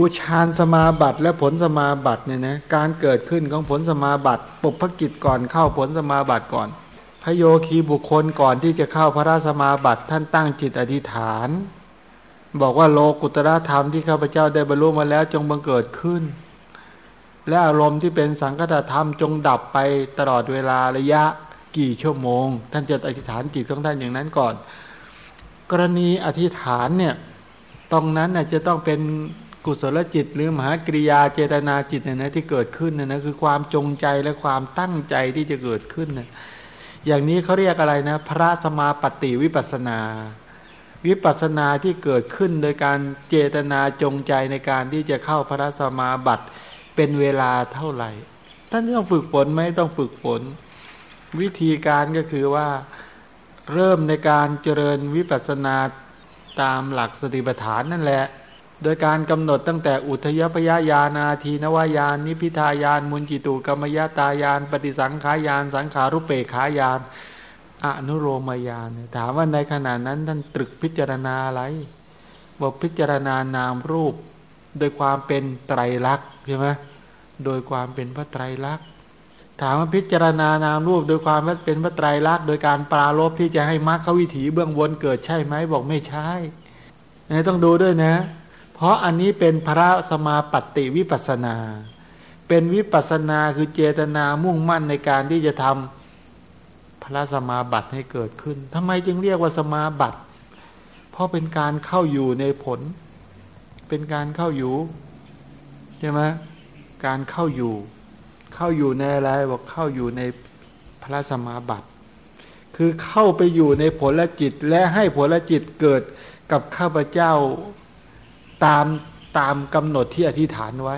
อุชานสมาบัติและผลสมาบัติเนี่ยนะการเกิดขึ้นของผลสมาบัติปุพกิจก่อนเข้าผลสมาบัติก่อน พระโยคีบุคคลก่อนที่จะเข้าพระราสมาบัติท่านตั้งจิตอธิษฐาน บอกว่าโลกุตระธรรมที่ข้าพเจ้าได้บรรลุมาแล้วจงบังเกิดขึ้น และอารมณ์ที่เป็นสังคตธรรมจงดับไปตลอดเวลาระยะกี่ชั่วโมง ท่านจะอธิษฐานจิตของท่านอย่างนั้นก่อน กรณีอธิษฐานเนี่ยตรงนั้นน่ยจะต้องเป็น กุศลจิต หรือมหากริยาเจตนาจิตเนี่ยนะที่เกิดขึ้นนะนะคือความจงใจและความตั้งใจที่จะเกิดขึ้นนะอย่างนี้เขาเรียกอะไรนะ พระสมาปฏิวิปัสนา วิปัสนาที่เกิดขึ้นโดยการเจตนาจงใจในการที่จะเข้าพระสมาบัติเป็นเวลาเท่าไหร่ ท่านต้องฝึกฝนไหมต้องฝึกฝน วิธีการก็คือว่าเริ่มในการเจริญวิปัสนาตามหลักสติปัฏฐานนั่นแหละ โดยการกำหนดตั้งแต่อุทยพยายานาทีนวายาน นิพิทายาน มุนจิตุกรรมยตายาน ปฏิสังขายาน สังขารุเปขายานอนุโรมยาน ถามว่าในขณะนั้นท่านตรึกพิจารณาอะไรบอกพิจารณานามรูป โดยความเป็นไตรลักษณ์ใช่ไหมโดยความเป็นพระไตรลักษณ์ถามว่าพิจารณานามรูป โดยความเป็นพระไตรลักษณ์โดยการปราลบที่จะให้มรรควิถีเบื้องบนเกิดใช่ไหมบอกไม่ใช่ต้องดูด้วยนะ เพราะอันนี้เป็นพระสมาปฏิวิปัสนา เป็นวิปัสนาคือเจตนามุ่งมั่นในการที่จะทำพระสมาบัติให้เกิดขึ้นทำไมจึงเรียกว่าสมาบัติ เพราะเป็นการเข้าอยู่ในผล เป็นการเข้าอยู่ใช่ไหมการเข้าอยู่ เข้าอยู่ในอะไรบอกเข้าอยู่ในพระสมาบัติ คือเข้าไปอยู่ในผลจิตและให้ผลจิตเกิดกับข้าพเจ้า ตามตามกำหนดที่อธิษฐานไว้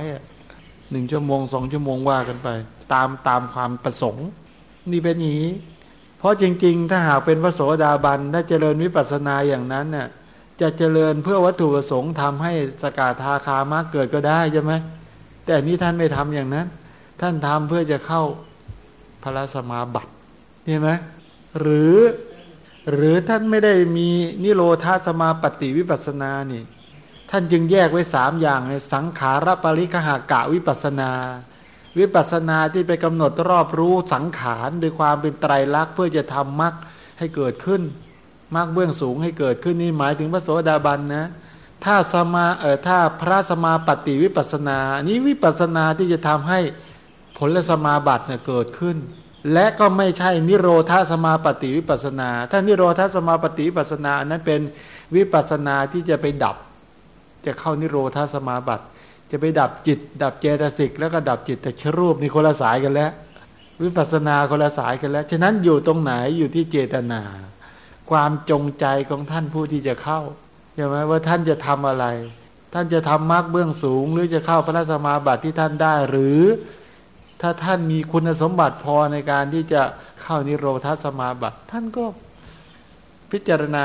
หนึ่งชั่วโมงสองชั่วโมงว่ากันไป ตามตามความประสงค์ นี่เป็นอย่างนี้ เพราะจริง ๆ ถ้าหากเป็นพระโสดาบันถ้าเจริญวิปัสสนาอย่างนั้นน่ะจะเจริญเพื่อวัตถุประสงค์ทำให้สกาธาคามากเกิดก็ได้ใช่ไหมแต่นี้ท่านไม่ทำอย่างนั้น ท่านทำเพื่อจะเข้าพระสมาบัติเห็นไหมหรือหรือท่านไม่ได้มีนิโรธาสมาปฏิวิปัสนานี่ ท่านจึงแยกไว้สามอย่างในสังขารปริคหากะวิปัสนา วิปัสนาที่ไปกำหนดรอบรู้สังขารโดยความเป็นไตรลักษณ์เพื่อจะทำมรรคให้เกิดขึ้นมรรคเบื้องสูงให้เกิดขึ้นนี่หมายถึงพระโสดาบันนะถ้าสมาเออถ้าพระสมาปฏิวิปัสนา นี้วิปัสนาที่จะทำให้ผลสมาบัติเนี่ยเกิดขึ้น และก็ไม่ใช่นิโรธาสมาปฏิวิปัสนา ถ้านิโรธาสมาปฏิวิปัสนานั้นเป็นวิปัสนาที่จะไปดับ จะเข้านิโรธาสมาบัติจะไปดับจิต ดับเจตสิก แล้วก็ดับจิตแต่ชรูปนี่คนละสายกันแล้ว วิปัสนาคนละสายกันแล้ว ฉะนั้นอยู่ตรงไหนอยู่ที่เจตนา ความจงใจของท่านผู้ที่จะเข้าใช่ไหมว่าท่านจะทำอะไร ท่านจะทำมรรคเบื้องสูง หรือจะเข้าพระสมาบัติที่ท่านได้หรือถ้าท่านมีคุณสมบัติพอในการที่จะเข้านิโรธาสมาบัติ ท่านก็พิจารณา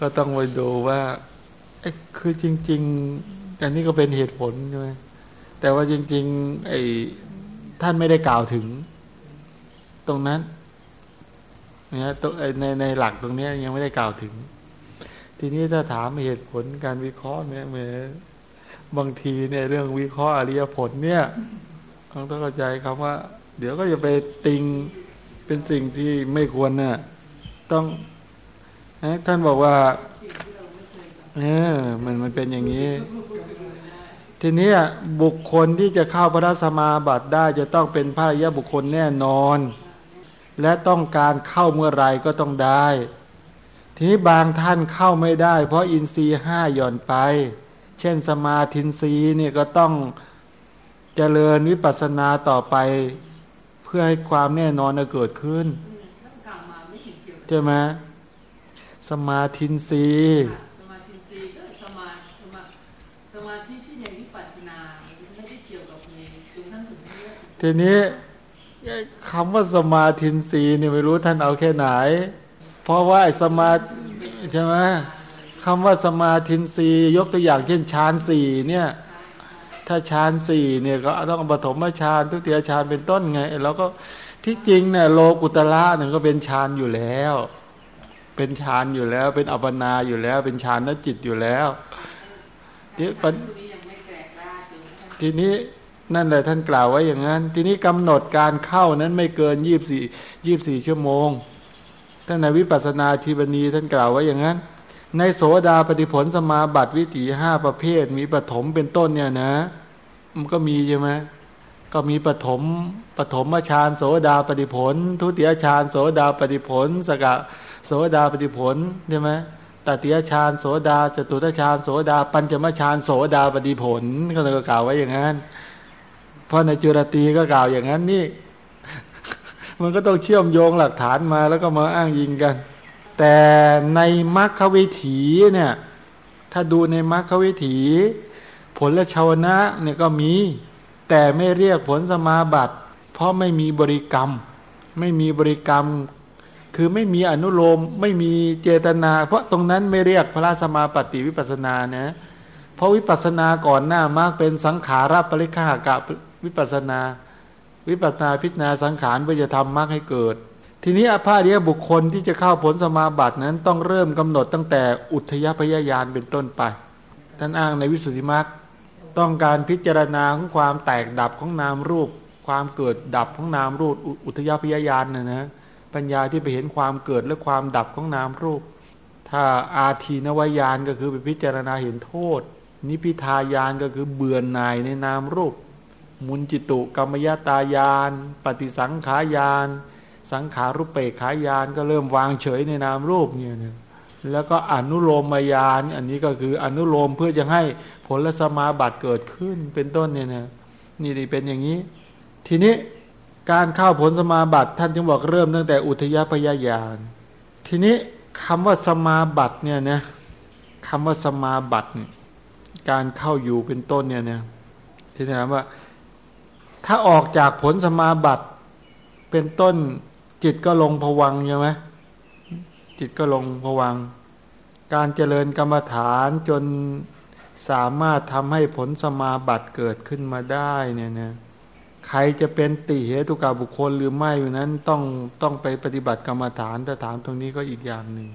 ก็ต้องไปดูว่าคือจริง ๆ อันนี้ก็เป็นเหตุผลใช่ไหมแต่ว่าจริง ๆ ไอ้ท่านไม่ได้กล่าวถึง ตรงนั้นเนี่ยในในหลักตรงนี้ยังไม่ได้กล่าวถึง ทีนี้ถ้าถามเหตุผลการวิเคราะห์เนี่ยเมื่อบางทีเนี่ยเรื่องวิเคราะห์อริยผลเนี่ยต้องเข้าใจคำว่า เดี๋ยวก็จะไปติงเป็นสิ่งที่ไม่ควรนะ่ะต้อง ท่านบอกว่าเออมันมันเป็นอย่างนี้ ทีนี้บุคคลที่จะเข้าพระสมาบัติได้จะต้องเป็นพระยะบุคคลแน่นอน และต้องการเข้าเมื่อไรก็ต้องได้ ทีนี้บางท่านเข้าไม่ได้ เพราะอินทรีย์ห้าหย่อนไป เช่นสมาธินทรีย์เนี่ยก็ต้องเจริญวิปัสสนาต่อไปเพื่อให้ความแน่นอนเกิดขึ้นใช่ไหม สมาธินรีสมาธินรีก็สมาสมาสมาธิที่ในวิปัสสนาไม่ได้เกี่ยวกับเนถึงท่านถึงเรื่อทีนี้คำว่าสมาธินีเนี่ยไม่รู้ท่านเอาแค่ไหน เพราะว่าสมาใช่ไหมคำว่าสมาธินียกตัวอย่างเช่นฌานสี่เนี่ยถ้าฌานสี่เนี่ยก็ต้องอปฐมฌานทุติยฌานเป็นต้นไง แล้วก็ที่จริงเนี่ยโลกุตระเนี่ยก็เป็นฌานอยู่แล้ว เป็นฌานอยู่แล้ว เป็นอัปปนาอยู่แล้ว เป็นฌานนจิตอยู่แล้วทีทีนี้นั่นแหละท่านกล่าวไว้อย่างนั้น ทีนี้กำหนดการเข้านั้นไม่เกินยี่บสี่ยี่บสี่ชั่วโมงท่านในวิปัสนาทีบณีท่านกล่าวไว้อย่างนั้น ในโสดาปฏิผลสมาบัติวิถีห้าประเภท มีปฐมเป็นต้นเนี่ยนะ มันก็มีใช่ไหมก็มีปฐมปฐมฌานโสดาปฏิผล ทุติยฌานโสดาปฏิผล สกะ โสดาปฏิผลใช่ไหมตติยฌานโสดาจตุตฌานโสดา ปัญจมฌานโสดาปฏิผลก็เลยกล่าวไว้อย่างนั้นเพราะในจุรตีก็กล่าวอย่างนั้นนี่ มันก็ต้องเชื่อมโยงหลักฐานมาแล้วก็มาอ้างยิงกัน แต่ในมรรควิถีเนี่ย ถ้าดูในมรรควิถี ผลและชาวนะเนี่ยก็มี แต่ไม่เรียกผลสมาบัติ เพราะไม่มีบริกรรม ไม่มีบริกรรม คือไม่มีอนุโลมไม่มีเจตนา เพราะตรงนั้นไม่เรียกพระสมาปฏิวิปัสนานะเพราะวิปัสนาก่อนหน้ามากเป็นสังขาราปริฆากะวิปัสนา วิปัสนาพิจนาสังขารเพื่อจะทำมรรคให้เกิด ทีนี้อภาเดียบุคคลที่จะเข้าผลสมาบัตินั้นต้องเริ่มกำหนดตั้งแต่อุทยพยายานเป็นต้นไป ท่านอ้างในวิสุทธิมรรคต้องการพิจารณาของความแตกดับของนามรูป ความเกิดดับของนามรูปอุทยพยายานนะนะ ปัญญาที่ไปเห็นความเกิดและความดับของนามรูป ถ้าอาทีนวายานก็คือไปพิจารณาเห็นโทษ นิพิทายานก็คือเบื่อหน่ายในนามรูป มุนจิตุกรรมยตายาน ปฏิสังขายาน สังขารุปเปกขายานก็เริ่มวางเฉยในนามรูปเนี่ยนะแล้วก็อนุโลมมายาน อันนี้ก็คืออนุโลมเพื่อจะให้ผลสมาบัติเกิดขึ้นเป็นต้นเนี่ยนะนี่เป็นอย่างนี้ ทีนี้ การเข้าผลสมาบัติท่านจึงบอกเริ่มตั้งแต่อุทยพยายาน ทีนี้คำว่าสมาบัติเนี่ยนะคำว่าสมาบัติการเข้าอยู่เป็นต้นเนี่ยนะที่ถามว่า ถ้าออกจากผลสมาบัติเป็นต้นจิตก็ลงผวังใช่ไหมจิตก็ลงผวัง การเจริญกรรมฐานจนสามารถทำให้ผลสมาบัติเกิดขึ้นมาได้เนี่ยนะ ใครจะเป็นติเหตุกาบุคคลหรือไม่อยู่นั้นต้องต้องไปปฏิบัติกรรมฐานแต่ถามตรงนี้ก็อีกอย่างหนึ่ง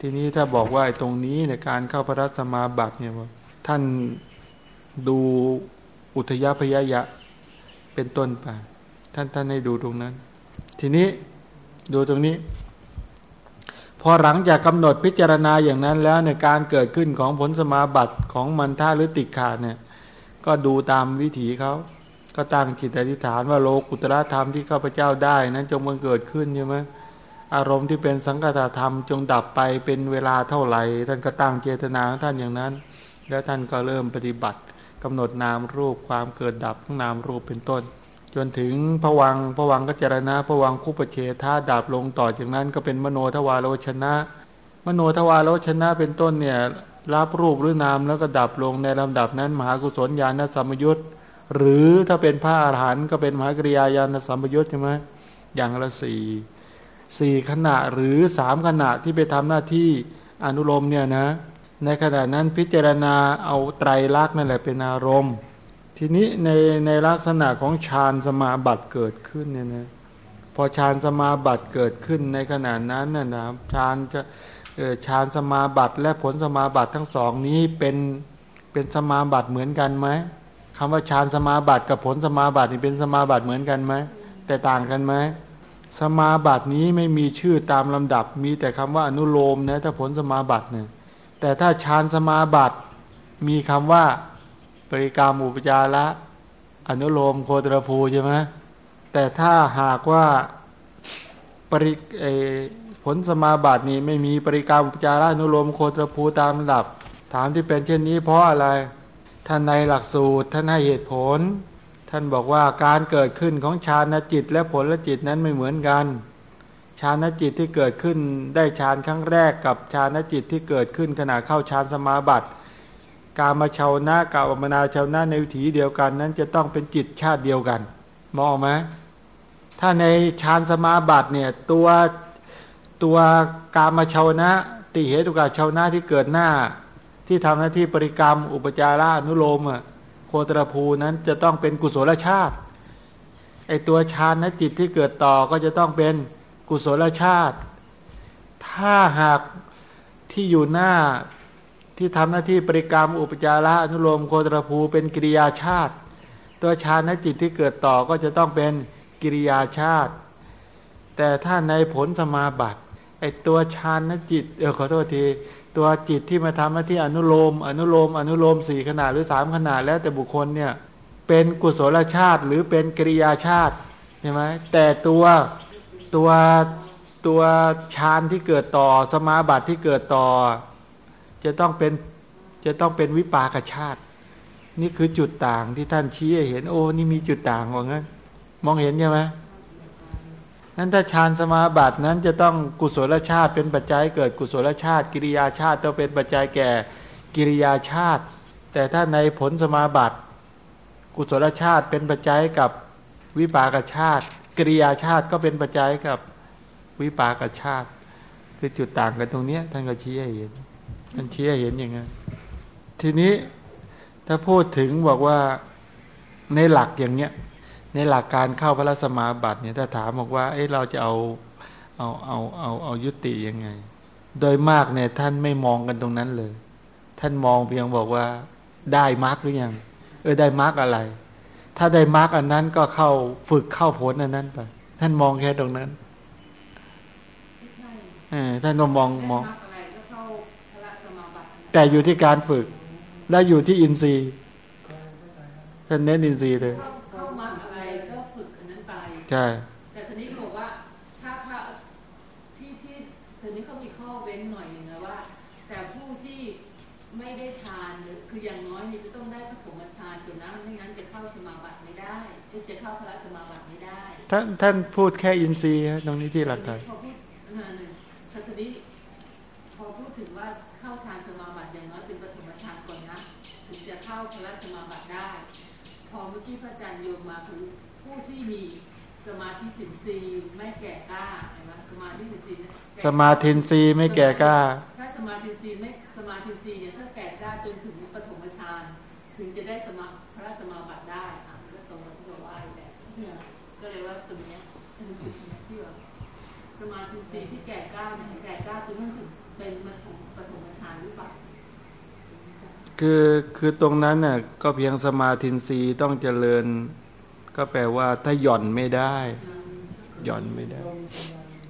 ทีนี้ถ้าบอกว่าตรงนี้ในการเข้าพระสมาบัติเนี่ยท่านดูอุทยพยายะเป็นต้นไปท่านท่านให้ดูตรงนั้น ทีนี้ดูตรงนี้ พอหลังจากกำหนดพิจารณาอย่างนั้นแล้วในการเกิดขึ้นของผลสมาบัติของมันท่าหรือติดขาดเนี่ยก็ดูตามวิถีเขา ก็ตั้งจิตอธิษฐานว่าโลกุตระธรรมที่ข้าพเจ้าได้นั้นจงมันเกิดขึ้นใช่ไหมอารมณ์ที่เป็นสังกัตธรรมจงดับไปเป็นเวลาเท่าไหร่ ท่านก็ตั้งเจตนาของท่านอย่างนั้น แล้วท่านก็เริ่มปฏิบัติกำหนดนามรูปความเกิดดับของนามรูปเป็นต้น จนถึงผวังผวังก็จรณะผวังคุปเชธาดับลงต่อจากนั้นก็เป็นมโนทวารโลชนะ มโนทวารโลชนะเป็นต้นเนี่ยรับรูปหรือนามแล้วก็ดับลงในลำดับนั้น มหากุศลญาณสัมยุต หรือถ้าเป็นพระอาหารหันต์ก็เป็นมหากริยาญาณสัมปยุตใช่ไหมอย่างละสี่สี่ขณะหรือสามขณะที่ไปทำหน้าที่อนุโลมเนี่ยนะ ในขณะนั้นพิจารณาเอาไตรลักษณ์นั่นแหละเป็นอารมณ์ ทีนี้ในในลักษณะของฌานสมาบัติเกิดขึ้นเนี่ยนะพอฌานสมาบัติเกิดขึ้นในขณะนั้นน่ะนะฌานจะฌานสมาบัติและผลสมาบัติทั้งสองนี้เป็นเป็นสมาบัติเหมือนกันไหม คำว่าฌานสมาบัติกับผลสมาบัตินี่เป็นสมาบัติเหมือนกันไหมแต่ต่างกันไหมสมาบัตินี้ไม่มีชื่อตามลำดับ มีแต่คำว่าอนุโลมนะถ้าผลสมาบัติเนี่ยแต่ถ้าฌานสมาบัติมีคำว่าปริกรรมอุปจาระอนุโลมโคตรภูใช่ไหมแต่ถ้าหากว่าปริผลสมาบัตินี้ไม่มีปริกรรมอุปจาระอนุโลมโคตรภูตามระดับ ถามที่เป็นเช่นนี้เพราะอะไร ท่านในหลักสูตรท่านให้เหตุผล ท่านบอกว่าการเกิดขึ้นของฌานจิตและผลจิตนั้นไม่เหมือนกันฌานจิตที่เกิดขึ้นได้ฌานครั้งแรกกับฌานจิตที่เกิดขึ้นขณะเข้าฌานสมาบัติการมาชาวนากับมนาชาวนาในวิถีเดียวกัน นั้นจะต้องเป็นจิตชาติเดียวกัน มองไหมถ้าในฌานสมาบัติเนี่ยตัวตัวกามาชาวนะติเหตุกาชาวนะที่เกิดหน้า ที่ทำหน้าที่ปริกรรม อุปจาระนุโลมอะโคตรภูนั้นจะต้องเป็นกุศลชาติไอตัวฌานนจิตที่เกิดต่อก็จะต้องเป็นกุศลชาติ ถ้าหากที่อยู่หน้าที่ทำหน้าที่ปริกรรม อุปจาระอนุโลมโคตรภูเป็นกิริยาชาติ ตัวฌานนจิตที่เกิดต่อก็จะต้องเป็นกิริยาชาติ แต่ถ้าในผลสมาบัติไอตัวฌานนจิตเออขอโทษที ตัวจิตที่มาทำหน้าที่อนุโลม อนุโลม อนุโลมสี่ขนาดหรือสามขนาดแล้วแต่บุคคลเนี่ยเป็นกุศลชาติหรือเป็นกิริยาชาติใช่ไหมแต่ตัวตัวตัวฌานที่เกิดต่อสมาบัติที่เกิดต่อ จะต้องเป็นจะต้องเป็นวิปากชาติ นี่คือจุดต่างที่ท่านชี้เห็นโอ้นี่มีจุดต่างว่างั้น มองเห็นใช่ไหม นั้นถ้าฌานสมาบัตินั้นจะต้องกุศลชาติเป็นปัจจัยเกิดกุศลชาติ กิริยาชาติต้องเป็นปัจจัยแก่กิริยาชาติ แต่ถ้าในผลสมาบัติ กุศลชาติเป็นปัจจัยกับวิปากชาติ กิริยาชาติก็เป็นปัจจัยกับวิปากชาติ คือจุดต่างกันตรงนี้ท่านก็ชี้ให้เห็นท่านชี้ให้เห็นอย่างนั้นทีนี้ถ้าพูดถึงบอกว่าในหลักอย่างเนี้ย ในหลักการเข้าพระสมาบัติเนี่ยถ้าถามบอกว่าเอ้เราจะเอาเอาเอาเอาเอายุติยังไง โดยมากเนี่ยท่านไม่มองกันตรงนั้นเลย ท่านมองเพียงบอกว่าได้มรรคหรือยัง เออได้มรรคอะไร ถ้าได้มรรคอันนั้นก็เข้าฝึกเข้าผลอันนั้นไปท่านมองแค่ตรงนั้นเออท่านก็มองมอง แต่อยู่ที่การฝึก และอยู่ที่อินทรีย์ท่านเน้นอินทรีย์เลย ใช่แต่ทีนี้เขาบอกว่าถ้าถ้าที่ที่ทีนี้เขามีข้อเว้นหน่อยหนึงนะว่า แต่ผู้ที่ไม่ได้ทานหรือคืออย่างน้อยนี่จะต้องได้ปฐมฌานส่วนนั้นไม่งั้นจะเข้าสมาบัติไม่ได้จะเข้าพระสมาบัติไม่ได้ ท่านท่านพูดแค่อินทรีย์ฮะตรงนี้ที่หลักการพอพูดอันหนึ่งแต่ทีนี้พอพูดถึงว่าเข้าฌานสมาบัติอย่างน้อยเป็นปฐมฌานก่อนนะถึงจะเข้าพระสมาบัติได้ พอเมื่อกี้พระอาจารย์โยมมาคือผู้ที่มี สมาธิสินทรีย์ไม่แก่กล้าเห็นไหมสมาธิสินทรีย์เนี่ยแก่สมาธินทรีย์ไม่แก่กล้า ถ้าสมาธิสินไม่สมาธิสินเนี่ยถ้าแก่กล้าจนถึงปฐมฌานถึงจะได้สมาพระสมาบัติได้อะก็ตรงกับที่เราว่าอยู่แหละเนี่ยก็เลยว่าตรงเนี้ยคือจุดที่ว่าสมาธิสินที่แก่กล้าเนี่ยแก่กล้าจนถึงเป็นปฐมปฐมฌานหรือเปล่าคือคือตรงนั้นน่ะก็เพียงสมาธินทรีย์ต้องเจริญ ก็แปลว่าถ้าหย่อนไม่ได้ หย่อนไม่ได้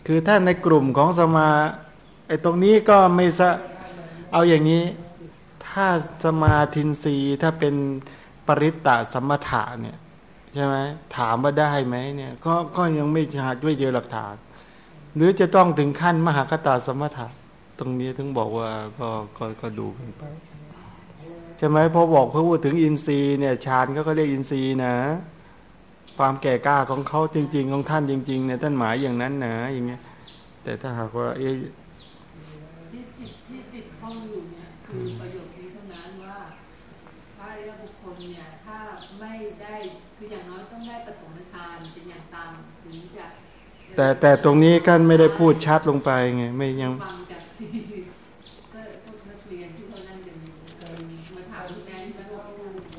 คือถ้าในกลุ่มของสมาไอ้ตรงนี้ก็ไม่สะเอาอย่างนี้ ถ้าสมาธินรีถ้าเป็นปริตตะสมถะเนี่ยใช่ไหมถามว่าได้ไหมเนี่ยก็ก็ยังไม่หาด้วยเจอหลักฐาน หรือจะต้องถึงขั้นมหากตาสมถะ ตรงนี้ถึงบอกว่าก็ก็ก็ดูกันไปใช่ไหมพอบอกเขาพูดถึงอินทรีย์เนี่ยฌานก็เขาเรียกอินทรีย์นะ ความแก่กล้าของเขาจริง ๆ ของท่านจริงๆเนี่ยท่านหมายอย่างนั้นนะอย่างเงี้ย แต่ถ้าหากว่าเอ๊ะที่ติดที่ติดข้องอยู่เนี่ยคือประโยคนี้เท่านั้นว่าพระอริยบุคคลเนี่ยถ้าไม่ได้คืออย่างน้อยต้องได้ปฐมฌานเป็นอย่างต่ำถึงจะแต่แต่ตรงนี้ท่านไม่ได้พูดชัดลงไปไงไม่ยังฟังจากที่ก็พวกนักเรียนที่เขานั่งกันอยู่มาถามคุณแม่ที่มันว่าลูกผ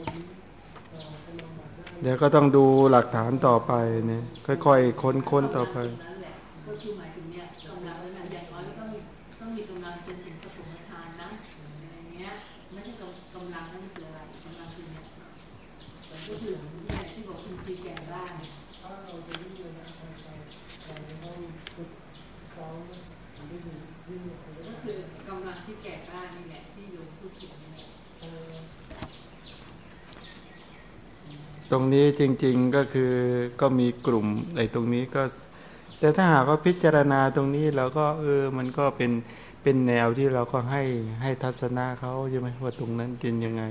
ม เดี๋ยวก็ต้องดูหลักฐานต่อไปเนี่ยค่อยๆค้นๆต่อไปนั่นแหละก็คือหมายถึงเนี่ยกำลังนั้นอย่างน้อยต้องมีต้องมีกำลังจนถึงปฐมฌานนะอย่างเงี้ยไม่ใช่กำกำลังนั่นคืออะไรกำลังคือเนี่ยก็คือเนี่ยที่บอกคุณชีแก่ได้เนี่ยก็คือกำลังที่แก่ได้นี่แหละที่โยมพูดถึงนี่แหละ ตรงนี้จริงๆก็คือก็มีกลุ่มไอ้ตรงนี้ก็ แต่ถ้าหากว่าพิจารณาตรงนี้เราก็เออมันก็เป็นเป็นแนวที่เราก็ให้ให้ทัศนะเขาใช่ไหมว่าตรงนั้นเป็นยังไง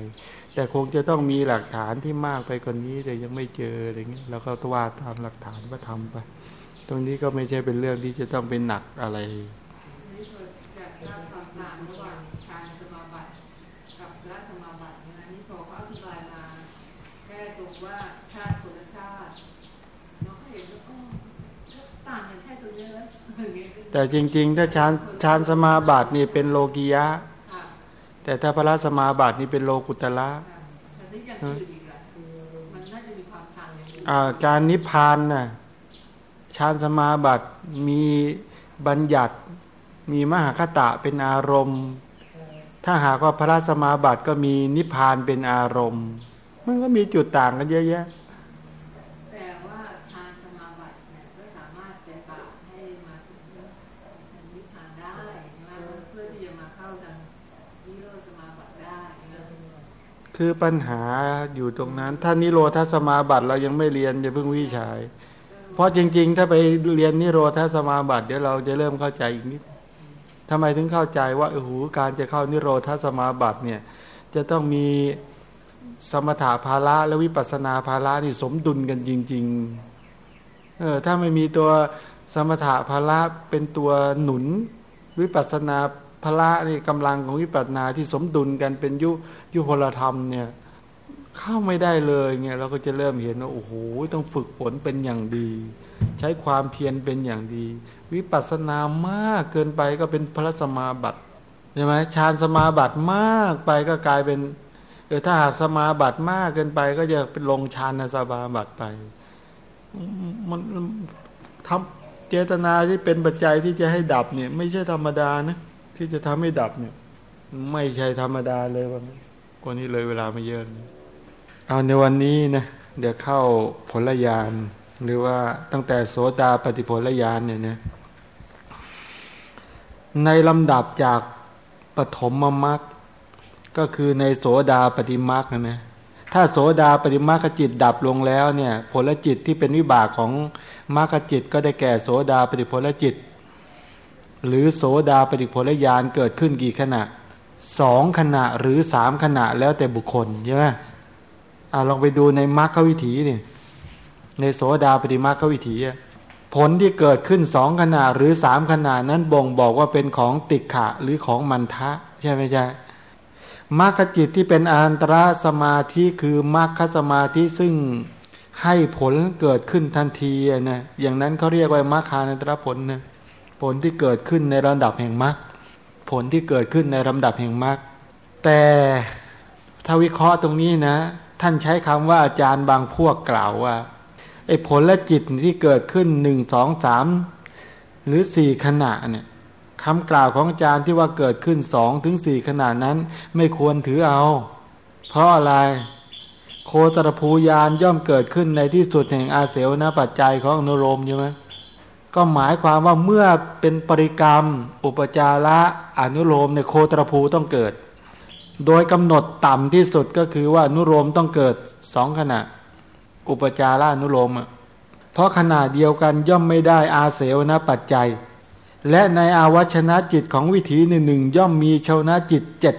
แต่คงจะต้องมีหลักฐานที่มากไปกว่านนี้แต่ยังไม่เจออะไรเงี้ยเราก็ตว่าตามหลักฐานก็ทำไป ตรงนี้ก็ไม่ใช่เป็นเรื่องที่จะต้องเป็นหนักอะไร นี่คือจากทราบความต่างระหว่างฌานสมาบัติกับละสมาบัติเนี่ยนะนี่พอเขาอธิบายมาแค่ตรงว่าชาติคนละชาติ ต่างกันแค่ตรงนี้แล้ว แต่จริง ๆ ถ้าฌานฌานสมาบัตินี่เป็นโลกียะค่ะแต่ถ้าพระสมาบัตินี่เป็นโลกุตละแต่ที่อย่างอื่นอีกอะมันน่าจะมีความทางอย่างอื่นอ่าการนิพพานน่ะฌานสมาบัติมีบัญญัติมีมหาคตะเป็นอารมณ์ ถ้าหากว่าพระสมาบัติก็มีนิพพานเป็นอารมณ์ มันก็มีจุดต่างกันเยอะแยะ แต่ว่าฌานสมาบัติเนี่ยก็สามารถแก้ต่างให้มาถึงนิพพานได้ใช่ไหมเพื่อที่จะมาเข้าทางนิโรธสมาบัติได้ใช่ไหม คือปัญหาอยู่ตรงนั้น ถ้านิโรธาสมาบัติเรายังไม่เรียนอย่าเพิ่งวิจัยเพราะจริง ๆ ถ้าไปเรียนนิโรธาสมาบัติเดี๋ยวเราจะเริ่มเข้าใจอีกนิดทำไมถึงเข้าใจว่าโอ้โหการจะเข้านิโรธาสมาบัติเนี่ย จะต้องมีสมถะภาระและวิปัสสนาภาระนี่สมดุลกันจริง ๆ เออถ้าไม่มีตัวสมถะภาระเป็นตัวหนุน วิปัสสนา ภาระนี่กำลังของวิปัสนาที่สมดุลกันเป็นยุยุพลธรรมเนี่ยเข้าไม่ได้เลยเงี้ยเราก็จะเริ่มเห็นว่าโอ้โหต้องฝึกฝนเป็นอย่างดี ใช้ความเพียรเป็นอย่างดี วิปัสสนามากเกินไปก็เป็นพระสมาบัติใช่ไหมฌานสมาบัติมากไปก็กลายเป็นเออถ้าหากสมาบัติมากเกินไป ก็จะเป็นลงฌานสมาบัติไปมันทำเจตนาที่เป็นปัจจัยที่จะให้ดับเนี่ย ไม่ใช่ธรรมดานะ ที่จะทำให้ดับเนี่ย ไม่ใช่ธรรมดาเลยวันนี้กว่านี้เลยเวลาม่เยอะนเอาในวันนี้นะเดี๋ยวเข้าผลญาณหรือว่าตั้งแต่โสดาปฏิผลญาณเนี่ยนะในลำดับจากปฐมมรรคก็คือในโสดาปฏิมรรคนะนะถ้าโสดาปฏิมรรคจิตดับลงแล้วเนี่ย ผลจิตที่เป็นวิบากของมรรคจิตก็ได้แก่โสดาปฏิผลจิต หรือโสดาปฏิผลญาณเกิดขึ้นกี่ขณะสองขณะหรือสามขณะแล้วแต่บุคคลใช่ไหมอ่าลองไปดูในมรรควิถีนี่ในโสดาปฏิมรรควิถีผลที่เกิดขึ้นสองขณะหรือสามขณะนั้นบ่งบอกว่าเป็นของติขะหรือของมันทะ ใช่ไหมใช่มรรคจิตที่เป็นอันตรสมาธิคือมรรคสมาธิซึ่งให้ผลเกิดขึ้นทันทีนะอย่างนั้นเขาเรียกว่ามรรคานันตรผลนะ ผลที่เกิดขึ้นในระดับแห่งมรรคผลที่เกิดขึ้นในลำดับแห่งมรรคแต่ถ้าวิเคราะห์ตรงนี้นะ ท่านใช้คำว่าอาจารย์บางพวกกล่าวว่าไอ้ผลและจิตที่เกิดขึ้นหนึ่งสองสามหรือสี่ขณะเนี่ยคำกล่าวของอาจารย์ที่ว่าเกิดขึ้นสองถึงสี่ขณะนั้น ไม่ควรถือเอา เพราะอะไร โคตรภูยานย่อมเกิดขึ้นในที่สุดแห่งอาเสวนาปัจจัยของอนุโลมใช่ไหม ก็หมายความว่าเมื่อเป็นปริกรรม อุปจาระอนุโลมในโคตรภูต้องเกิด โดยกำหนดต่ำที่สุดก็คือว่าอนุโลมต้องเกิดสองขณะ อุปจาระอนุโลมอะเพราะขณะเดียวกันย่อมไม่ได้อาเสวนาปัจจัย และในอาวัชนะจิตของวิถีหนึ่งหนึ่งย่อมมีชาวนะจิตเจ็ด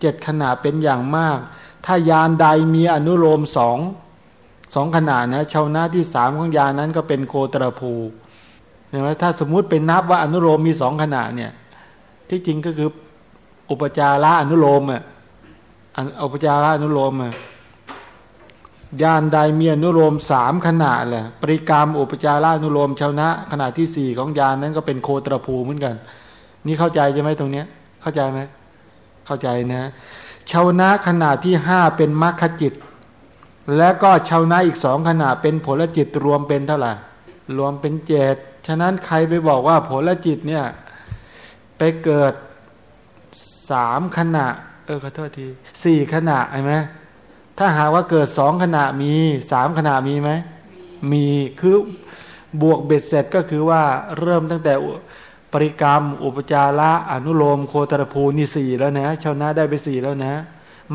เจ็ดขณะเป็นอย่างมาก ถ้ายานใดมีอนุโลมสองสองขณะนะชาวนะที่สามของยานนั้นก็เป็นโคตรภู เห็นไหมถ้าสมมุติเป็นนับว่าอนุโลมมีสองขณะเนี่ย ที่จริงก็คืออุปจาระอนุโลมอะอุปจาระอนุโลมอะยานใดมีอนุโลมสามขณะแหละปริกรรมอุปจาระอนุโลมชาวนะ ขณะที่สี่ของยานนั้นก็เป็นโคตรภูเหมือนกัน นี่เข้าใจใช่ไหมตรงเนี้ย เข้าใจไหมเข้าใจนะชาวนะขณะที่ห้าเป็นมรรคจิต และก็ชาวนะอีกสองขณะเป็นผลจิตรวมเป็นเท่าไหร่รวมเป็นเจ็ด ฉะนั้นใครไปบอกว่าผลจิตเนี่ย ไปเกิดสามขณะ เออขอโทษทีสี่ขณะใช่ไหมถ้าหาว่าเกิดสองขณะมีสามขณะมีไหมมีคือบวกเบ็ดเสร็จก็คือว่าเริ่มตั้งแต่ปริกรรม อุปจาระอนุโลม โคตรภูนี่สี่แล้วนะชาวนาได้ไปสี่แล้วนะ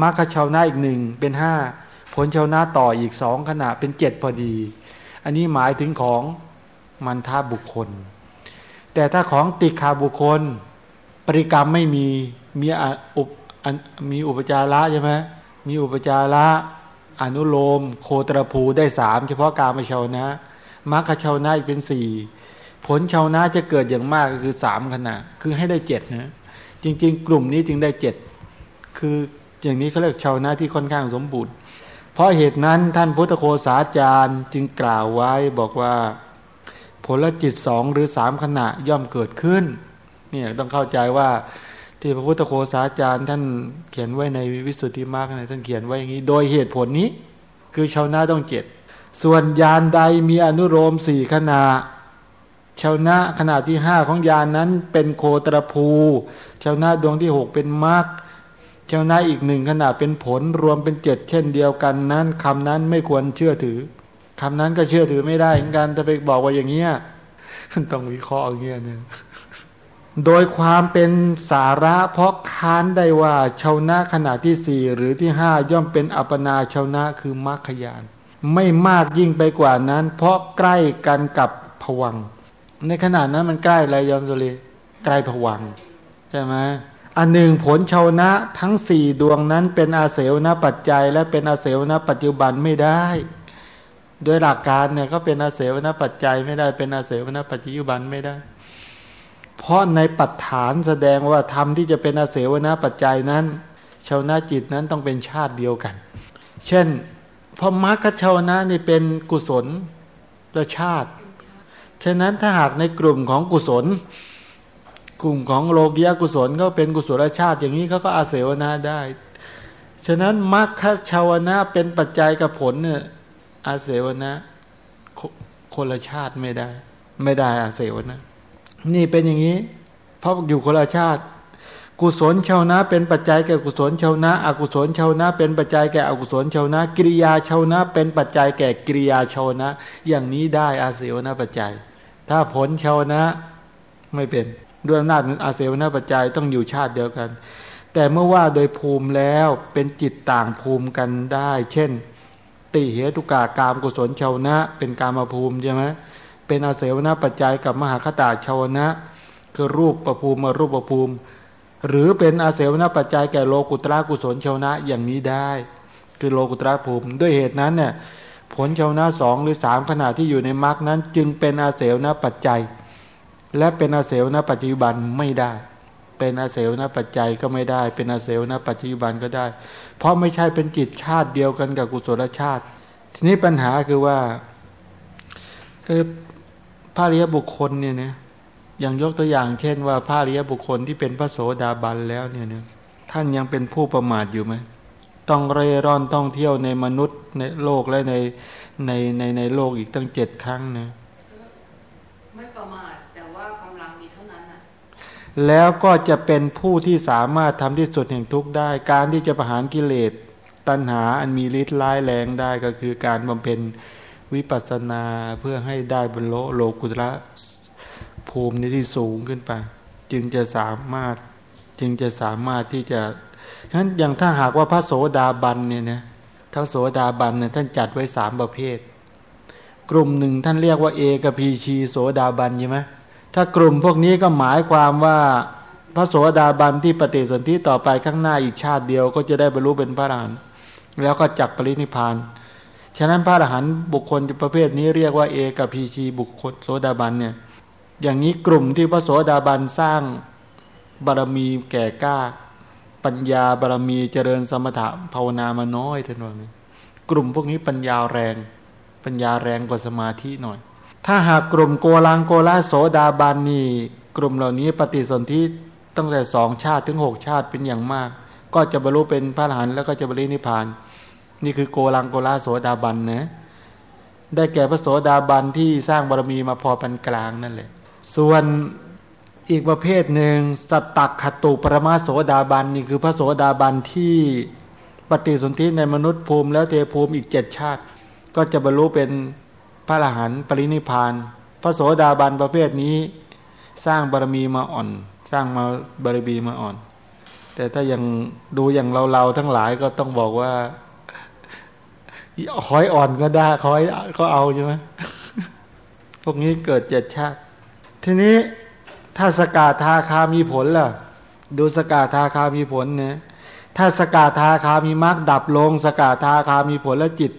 มรรคชาวนาอีกหนึ่งเป็นห้าผลชาวนาต่ออีกสองขณะเป็นเจ็ดพอดี อันนี้หมายถึงของ มันท่าบุคคล แต่ถ้าของติขาบุคคล ปริกรรมไม่มีมีอุปมีอุปจาระใช่ไหมมีอุปจาระอนุโลม โคตรภูได้สามเฉพาะกามชาวนะมรรคชาวนะอีกเป็นสี่ผลชาวนะจะเกิดอย่างมากก็คือสามขณะ คือให้ได้เจ็ดนะจริง ๆ กลุ่มนี้จึงได้เจ็ดคืออย่างนี้เขาเรียกชาวนะที่ค่อนข้างสมบูรณ์ เพราะเหตุนั้นท่านพุทธโคสาจารย์จึงกล่าวไว้บอกว่า ลจิตสองหรือสามขณะย่อมเกิดขึ้นเนี่ยต้องเข้าใจว่าที่พระพุทธโฆษาจารย์ท่านเขียนไว้ในวิสุทธิมรรคนะท่านเขียนไว้อย่างนี้ โดยเหตุผลนี้ คือชาวนาต้องเจ็ดส่วนยานใดมีอนุโลมสี่ขณะชาวนะขณะที่ห้าของยานนั้นเป็นโคตรภูชาวนะดวงที่หกเป็นมรรคชาวนะอีกหนึ่งขณะเป็นผลรวมเป็นเจ็ดเช่นเดียวกันนั้นคำนั้นไม่ควรเชื่อถือ คำนั้นก็เชื่อถือไม่ได้เหมือนกันจะไปบอกว่าอย่างเงี้ยต้องวิเคราะห์อย่างเงี้ยเนี่ยโดยความเป็นสาระเพราะค้านได้ว่าชาวนะขณะที่สี่หรือที่ห้าย่อมเป็นอัปนาชาวนะคือมรรคยาน ไม่มากยิ่งไปกว่านั้น เพราะใกล้กันกับผวัง ในขณะนั้นมันใกล้อะไรยอมสุรีใกล้ผวังใช่ไหมอันหนึ่งผลชาวนะทั้งสี่ดวงนั้นเป็นอาเสวนะปัจจัย และเป็นอาเสวนะปัจจุบันไม่ได้ โดยหลักการเนี่ยก็เป็นอาเสวนปัจจัยไม่ได้เป็นอาเสวนปัจจุบันไม่ได้ เพราะในปัจฐานแสดงว่าธรรมที่จะเป็นอาเสวนปัจจัยนั้น ชาวนาจิตนั้นต้องเป็นชาติเดียวกัน เช่นพอมรรคชาวนานี่เป็นกุศลและชาติ ฉะนั้นถ้าหากในกลุ่มของกุศล กลุ่มของโลกียกุศลก็เป็นกุศลชาติอย่างนี้เขาก็อาเสวนาได้ ฉะนั้นมรรคชาวนาเป็นปัจจัยกับผลเนี่ย อาเสวนะคนละชาติไม่ได้ ไม่ได้อาเสวนะ นี่เป็นอย่างนี้ เพราะอยู่คนละชาติ กุศลชาวนะ เป็นปัจจัยแก่กุศลชาวนะ อกุศลชาวนะ เป็นปัจจัยแก่อกุศลชาวนะ กิริยาชาวนะ เป็นปัจจัยแก่กิริยาชาวนะ อย่างนี้ได้อาเสวนะปัจจัย ถ้าผลชาวนะไม่เป็นด้วยอำนาจอาเสวนะปัจจัยต้องอยู่ชาติเดียวกัน แต่เมื่อว่าโดยภูมิแล้วเป็นจิตต่างภูมิกันได้ เช่น ติเหตุกากามกุศลชาวนะ เป็นกามาภูมิใช่ไหมเป็นอาเสวนาปัจจัยกับมหาคตาชาวนะ คือรูปประภูมิมารูปประภูมิ หรือเป็นอาเสวนาปัจจัยแก่โลกุตระกุศลชาวนะอย่างนี้ได้ คือโลกุตระภูมิ ด้วยเหตุนั้นเนี่ยผลชาวนะสองหรือสามขณะที่อยู่ในมรรคนั้น จึงเป็นอาเสวนาปัจจัย และเป็นอาเสวนาปัจจุบันไม่ได้ เป็นอาเสวนาปัจจัยก็ไม่ได้ เป็นอาเสวนาปัจจุบันก็ได้ เพราะไม่ใช่เป็นจิตชาติเดียวกันกับกุศลชาติ ทีนี้ปัญหาคือว่าเออพระริยบุคคลเนี่ยนะอย่างยกตัวอย่างเช่นว่าพระริยบุคคลที่เป็นพระโสดาบันแล้วเนี่ยนท่านยังเป็นผู้ประมาทอยู่ไหมต้องเร่ร่อนต้องเที่ยวในมนุษย์ในโลกและในในในในโลกอีกตั้งเจ็ดครั้งนะ แล้วก็จะเป็นผู้ที่สามารถทำที่สุดแห่งทุกข์ได้ การที่จะประหารกิเลสตัณหาอันมีฤทธิ์ร้ายแรงได้ก็คือการบำเพ็ญวิปัสสนาเพื่อให้ได้บรรลุโลกุตระภูมิในที่สูงขึ้นไป จึงจะสามารถจึงจะสามารถที่จะฉะนั้นอย่างถ้าหากว่าพระโสดาบันเนี่ยนะทั้งโสดาบันเนี่ยท่านจัดไว้สามประเภท กลุ่มหนึ่งท่านเรียกว่าเอกพีชีโสดาบันใช่ไหม ถ้ากลุ่มพวกนี้ก็หมายความว่าพระโสดาบันที่ปฏิสนธิต่อไปข้างหน้าอีกชาติเดียวก็จะได้บรรลุเป็นพระอรหันต์แล้วก็จักปรินิพาน ฉะนั้นพระอรหันต์บุคคลประเภทนี้เรียกว่าเอกพีชีบุคคลโสดาบันเนี่ยอย่างนี้กลุ่มที่พระโสดาบันสร้างบารมีแก่กล้า ปัญญาบารมีเจริญสมถะภาวนามาน้อยท่านว่ากลุ่มพวกนี้ปัญญาแรง ปัญญาแรงกว่าสมาธิหน่อย ถ้าหากกลุ่มโกลังโกลาโสดาบันนี่กลุ่มเหล่านี้ปฏิสนธิตั้งแต่สองชาติถึงหกชาติเป็นอย่างมาก ก็จะบรรลุเป็นพระอรหันต์แล้วก็จะบรรลุนิพพาน นี่คือโกลังโกลาโสดาบันนะได้แก่พระโสดาบันที่สร้างบารมีมาพอปันกลางนั่นแหละส่วนอีกประเภทหนึ่งสตักขตุปรมาโสดาบันนี่คือพระโสดาบันที่ปฏิสนธิในมนุษย์ภูมิแล้วเทภูมิอีกเจ็ดชาติ ก็จะบรรลุเป็น ระอรหันต์ปรินิพาน พระโสดาบันประเภทนี้ สร้างบารมีมาอ่อน สร้างมาบารมีมาอ่อน แต่ถ้ายังดูอย่างเราเราทั้งหลายก็ต้องบอกว่าคอยอ่อนก็ได้คอยก็เอาใช่ไหมพวกนี้เกิดเจ็ดชาติ ทีนี้ถ้าสกาทาคามีผลล่ะ ดูสกาทาคามีผลเนี่ยถ้าสกาทาคามีมรรคดับลง สกาทาคามีผลและจิต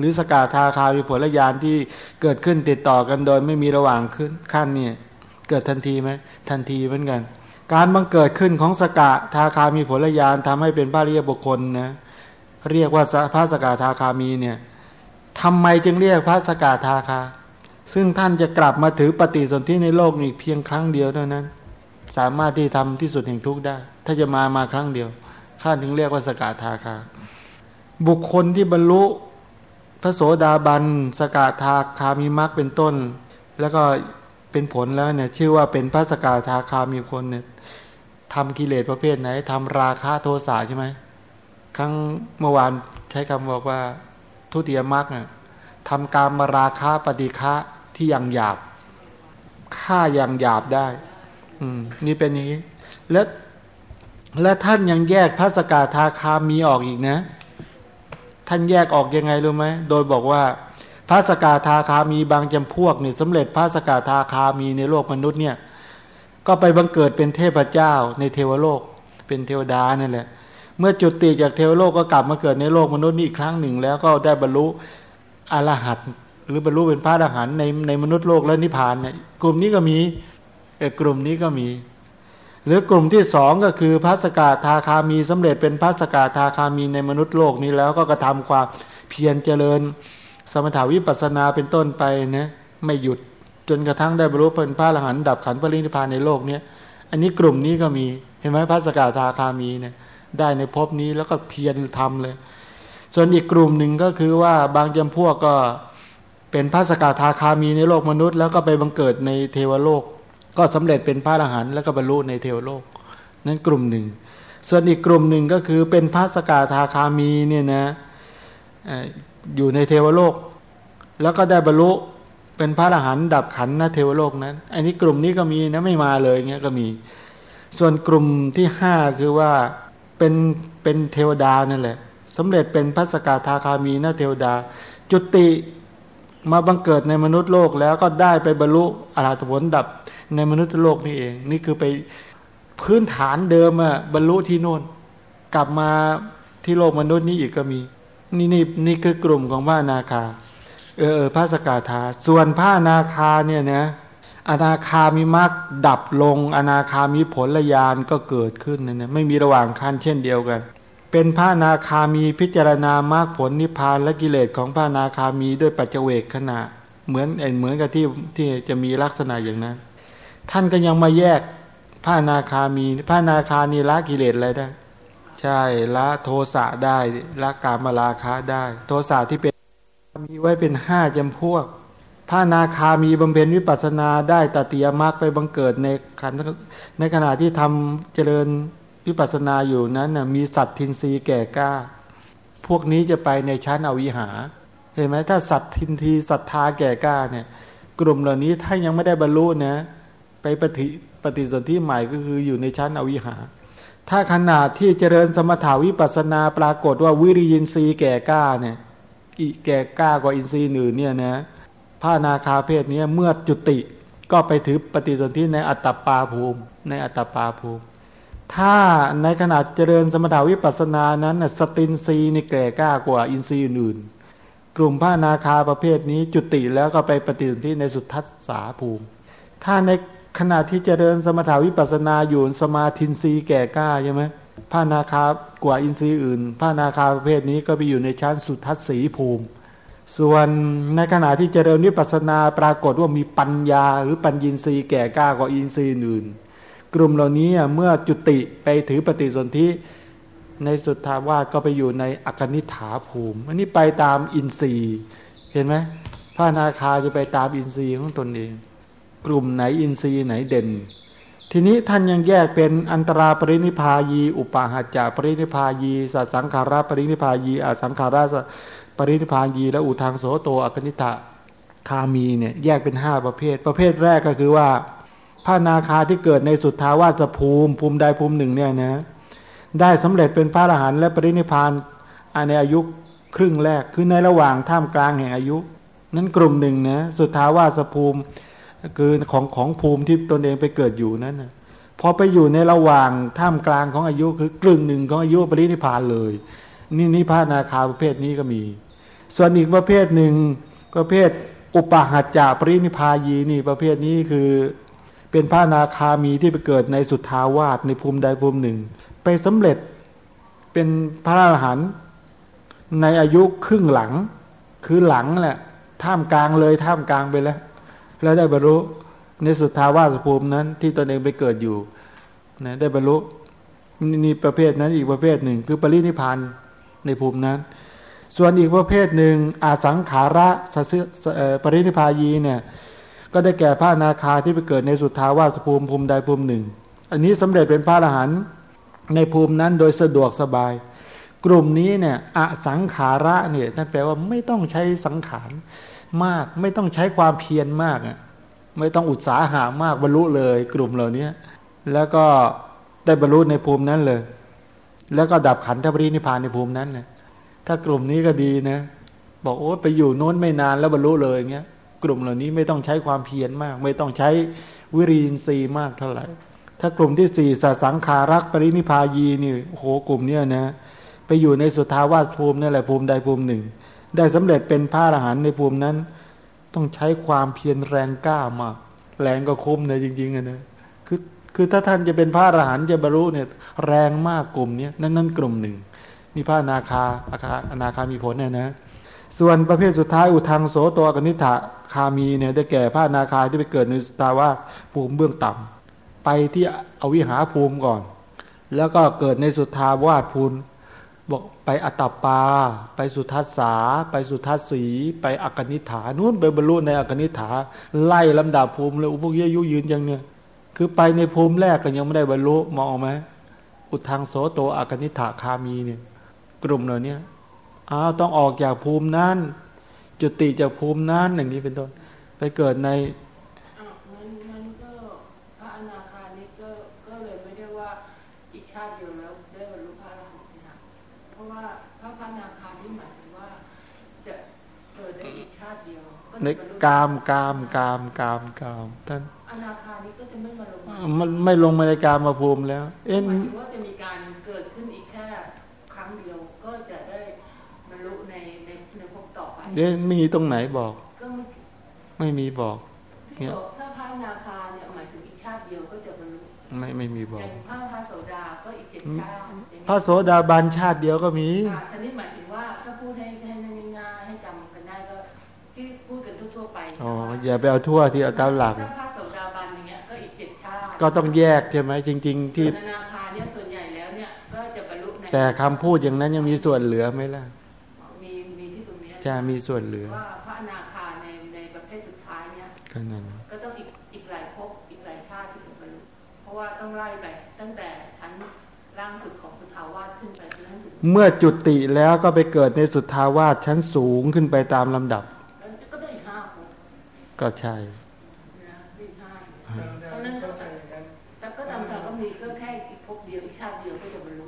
หรือสกาทาคามีผลญาณที่เกิดขึ้นติดต่อกันโดยไม่มีระหว่างขึ้นขั้นเนี่ยเกิดทันทีไหมทันทีเหมือนกัน การบังเกิดขึ้นของสกาทาคามีผลญาณทำให้เป็นพระริยบุคคลนะเรียกว่าพระสกาทาคามีเนี่ยทำไมจึงเรียกพระสกาทาคา ซึ่งท่านจะกลับมาถือปฏิสนธิในโลกนี้เพียงครั้งเดียวเท่านั้น สามารถที่ทำที่สุดแห่งทุกข์ได้ ถ้าจะมามาครั้งเดียวข้าถึงเรียกว่าสกาทาคาบุคคลที่บรรลุ พระโสดาบันสกาทาคามีมรรคเป็นต้น แล้วก็เป็นผลแล้วเนี่ยชื่อว่าเป็นพระสกาทาคามีคนเนี่ยทำกิเลสประเภทไหนทำราคะโทสะใช่ไหมครั้งเมื่อวานใช้คำบอกว่าทุติยมรรคเนี่ยทำการมาราคะปฏิฆะที่ยังหยาบฆ่ายังหยาบได้ อืม นี่เป็นอย่างนี้ และและท่านยังแยกพระสกาทาคามีออกอีกนะ ท่านแยกออกยังไงรู้ไหมโดยบอกว่าพระสกาทาคามีบางจำพวกเนี่ยสำเร็จพระสกาทาคามีในโลกมนุษย์เนี่ยก็ไปบังเกิดเป็นเทพเจ้าในเทวโลก เป็นเทวดานั่นแหละ เมื่อจุดติจากเทวโลกก็กลับมาเกิดในโลกมนุษย์นี่อีกครั้งหนึ่ง แล้วก็ได้บรรลุอรหัตหรือบรรลุเป็นพระอรหันต์ในในมนุษย์โลกและนิพพานเนี่ยกลุ่มนี้ก็มีเอกกลุ่มนี้ก็มี หรือกลุ่มที่สองก็คือพระสกาทาคามีสำเร็จเป็นพระสกาทาคามีในมนุษย์โลกนี้แล้วก็กระทำความเพียรเจริญ สมถาวิปัสนาเป็นต้นไปนะไม่หยุดจนกระทั่งได้บรรลุเป็นพระอรหันต์ดับขันธ์ปรินิพพานในโลกเนี้ยอันนี้กลุ่มนี้ก็มีเห็นไหมพระสกาทาคามีเนี่ยได้ในภพนี้แล้วก็เพียรทำเลย ส่วนอีกกลุ่มหนึ่งก็คือว่าบางจำพวกก็เป็นพระสกทาคามีในโลกมนุษย์ แล้วก็ไปบังเกิดในเทวโลก ก็สำเร็จเป็นพระอรหันต์แล้วก็บรรลุในเทวโลก นั้นกลุ่มหนึ่ง ส่วนอีกกลุ่มหนึ่งก็คือเป็นพระสกาทาคามีเนี่ยนะอยู่ในเทวโลก แล้วก็ได้บรรลุเป็นพระอรหันต์ดับขันนเทวโลกนั้น อันนี้กลุ่มนี้ก็มีนะไม่มาเลยเงี้ยก็มี ส่วนกลุ่มที่ห้าคือว่าเป็นเป็นเทวดานั่นแหละสำเร็จเป็นพระสกาทาคามีนะเทวดา จุติมาบังเกิดในมนุษย์โลกแล้วก็ได้ไปบรรลุอรหัตผลดับ ในมนุษย์โลกนี่เอง นี่คือไปพื้นฐานเดิมอะบรรลุที่โน่น กลับมาที่โลกมนุษย์นี้อีกก็มี นี่นี่นี่คือกลุ่มของพระนาคา เออพระสกาธาส่วนพระนาคาเนี่ยนะอนาคามีมรรคดับลง อนาคามีผลญาณก็เกิดขึ้นนะนะไม่มีระหว่างขั้นเช่นเดียวกัน เป็นพระนาคามีพิจารณามากผลนิพพานและกิเลสของพระนาคามีด้วยปัจเจเวกขณะ เหมือนเหมือนกับที่ที่จะมีลักษณะอย่างนั้น ท่านก็ยังมาแยกพระนาคามีพระนาคานีละกิเลสอะไรได้ ใช่ละโทสะได้ละกามราคะได้ โทสะที่เป็นมีไว้เป็นห้าจำพวกพระนาคามีบำเพ็ญวิปัสนาได้ตติยมรรคไปบังเกิดในขันในขณะที่ทำเจริญวิปัสสนาอยู่นั้นนะมีสัตทินรีแก่กล้า พวกนี้จะไปในชั้นอวิหา เห็นไหมถ้าสัตทินทีศรัทธาแก่กล้าเนี่ย กลุ่มเหล่านี้ถ้ายังไม่ได้บรรลุนะ ไปปฏิปฏิสนธิใหม่ก็คืออยู่ในชั้นอวิหา ถ้าขนาดที่เจริญสมถาวิปัสนาปรากฏว่าวิริยินทรีย์แก่กล้าเนี่ยแก่กล้ากว่าอินทรีย์หนึ่งเนี่ยนะพระนาคาเพศนี้เมื่อจุติก็ไปถือปฏิสนธิในอัตตปาภูมิ ในอัตตปาภูมิ ถ้าในขณะเจริญสมถาวิปัสสนานั้นสตินรีนี่แก่กล้ากว่าอินทรีย์อื่น กลุ่มพระนาคาประเภทนี้จุติแล้วก็ไปปฏิสนธิในสุทัศสาภูมิ ถ้าใน ขณะที่เจริญสมถาวิปัสนาอยู่สมาธินรีแก่กล้าใช่ไหมพระนาคากว่าอินทรีย์อื่นพระนาคาประเภทนี้ก็ไปอยู่ในชั้นสุทัศสีภูมิ ส่วนในขณะที่เจริญวิปัสนาปรากฏว่ามีปัญญาหรือปัญญินทรีย์แก่กล้ากว่าอินทรีย์อื่น กลุ่มเหล่านี้เมื่อจุติไปถือปฏิสนธิในสุทธาวาสก็ไปอยู่ในอกนิฐาภูมิ อันนี้ไปตามอินทรีย์ เห็นไหมพระนาคาจะไปตามอินทรีย์ของตนเอง กลุ่มไหนอินทรีย์ไหนเด่น ทีนี้ท่านยังแยกเป็นอันตราปรินิพายี อุปาหัจจะปรินิพายีสัสังขาราปรินิพายีอสังขาราปรินิพายี และอุทางโสโตอกนิฐาคามีเนี่ยแยกเป็นห้าประเภท ประเภทแรกก็คือว่าพระนาคาที่เกิดในสุทธาวาสภูมิ ภูมิใดภูมิหนึ่งเนี่ยนะได้สำเร็จเป็นพระอรหันต์และปรินิพานในอายุครึ่งแรกคือในระหว่างท่ามกลางแห่งอายุ นั้นกลุ่มหนึ่งนะสุทธาวาสภูมิ คือของของภูมิที่ตนเองไปเกิดอยู่นั้นนะพอไปอยู่ในระหว่างท่ามกลางของอายุคือกลึ่งหนึ่งของอายุปรินิพานเลย นี่นี่พระนาคาประเภทนี้ก็มี ส่วนอีกประเภทหนึ่งประเภทอุปหัจจะปรินิพายีนี่ประเภทนี้คือเป็นพระนาคามีที่ไปเกิดในสุทธาวาสในภูมิใดภูมิหนึ่ง ไปสำเร็จเป็นพระอรหันต์ในอายุครึ่งหลัง คือหลังแหละท่ามกลางเลยท่ามกลางไปแล้ว แล้วได้บรรลุในสุทธาวาสภูมินั้น ที่ตนเองไปเกิดอยู่นะได้บรรลุนี่ประเภทนั้นอีกประเภทหนึ่ง คือปรินิพานในภูมินั้น ส่วนอีกประเภทหนึ่งอาสังขาระปรินิพายีเนี่ยก็ได้แก่พระนาคาที่ไปเกิดในสุทธาวาสภูมิภูมิใดภูมิหนึ่ง อันนี้สำเร็จเป็นพระอรหันต์ในภูมินั้นโดยสะดวกสบาย กลุ่มนี้เนี่ยอสังขาระเนี่ยนั่นแปลว่าไม่ต้องใช้สังขาร มาก ไม่ต้องใช้ความเพียรมากอะไม่ต้องอุตสาหามากบรรลุเลยกลุ่มเหล่านี้แล้วก็ได้บรรลุในภูมินั้นเลย แล้วก็ดับขันธปรินิพานในภูมินั้นนะถ้ากลุ่มนี้ก็ดีนะ บอกโอ้ไปอยู่โน้นไม่นานแล้วบรรลุเลยอย่างเงี้ยกลุ่มเหล่านี้ไม่ต้องใช้ความเพียรมาก ไม่ต้องใช้วิริยินทรีย์มากเท่าไหร่ ถ้ากลุ่มที่สี่สสังขารักปรินิพายีนี่โอ้โหกลุ่มเนี้ยนะ ไปอยู่ในสุทาวาสภูมินั่แหละภูมิใดภูมิหนึ่ง ได้สำเร็จเป็นพระอรหันต์ในภูมินั้น ต้องใช้ความเพียรแรงกล้ามากแรงก็คุ้มเลยจริงๆนะคือคือถ้าท่านจะเป็นพระอรหันต์จะบรรลุเนี่ยแรงมากกลุ่มนี้นั่นนั่นกลุ่มหนึ่งนี่พระนาคาอาคาอนาคามีผลเนี่ยนะ ส่วนประเภทสุดท้ายอุทังโสตัวกนิฐะคามีเนี่ยได้แก่พระนาคาที่ไปเกิดในสตาว่าภูมิเบื้องต่ำไปที่อวิหาภูมิก่อน แล้วก็เกิดในสุทาวาสภูมิ บอกไปอัตปา ไปสุทัสสา ไปสุทัสสี ไปอกนิฐานู้นไปบรรลุในอกนิฐา ไล่ลำดับภูมิเลยอุปกยยุยืนย่างเนี้ยคือไปในภูมิแรกก็ยังไม่ได้บรรลุมองไหมอุทังโสโตอกนิฐาคามีเนี่ยกลุ่มเหล่านี้อ้าวต้องออกจากภูมินั้น จุติจากภูมินั้นอย่างนี้เป็นต้น ไปเกิดใน นกามกามกามกามกามท่านอนาคานี้ก็จะไม่มาลงมันไม่ลงมาในกามมาภูมิแล้ว เอ็นว่าจะมีการเกิดขึ้นอีกแค่ครั้งเดียวก็จะได้บรรลุในในในภพต่อไปเอ๊ะไม่มีตรงไหนบอกก็ไม่มีบอกเนี่ยถ้าพระนาคาเนี่ยหมายถึงอีกชาติเดียวก็จะบรรลุไม่ไม่มีบอกพระพระโสดาก็อีกเจ็ดชาติพระโสดาบันชาติเดียวก็มีอันนี้หมายถึงว่าถ้าพูดให้ให้ง่ายให้จำกันได้ก็ที่พูดกันทั่วไป อ๋ออย่าไปเอาทั่วที่เอาตามหลักถ้าพระโสดาบันอย่างเงี้ยก็อีกเจ็ดชาติก็ต้องแยกใช่ไหมจริง ๆ ที่นาคาเนี่ยส่วนใหญ่แล้วเนี่ยก็จะบรรลุในแต่คำพูดอย่างนั้นยังมีส่วนเหลือไหมล่ะมีมีที่ตรงนี้จะมีส่วนเหลือว่าพระนาคาในในประเภทสุดท้ายเนี่ยก็นั่นก็ต้องอีกอีกหลายภพอีกหลายชาติที่จะบรรลุเพราะว่าต้องไล่ไปตั้งแต่ชั้นร่างสุดของสุทาวาสขึ้นไปจนถึงเมื่อจุติแล้วก็ไปเกิดในสุทาวาสชั้นสูงขึ้นไปตามลำดับ ก็ใช่แล้วก็ทำทางก็มีก็แค่อีกภพเดียวอีกชาติเดียวก็จะบรรลุ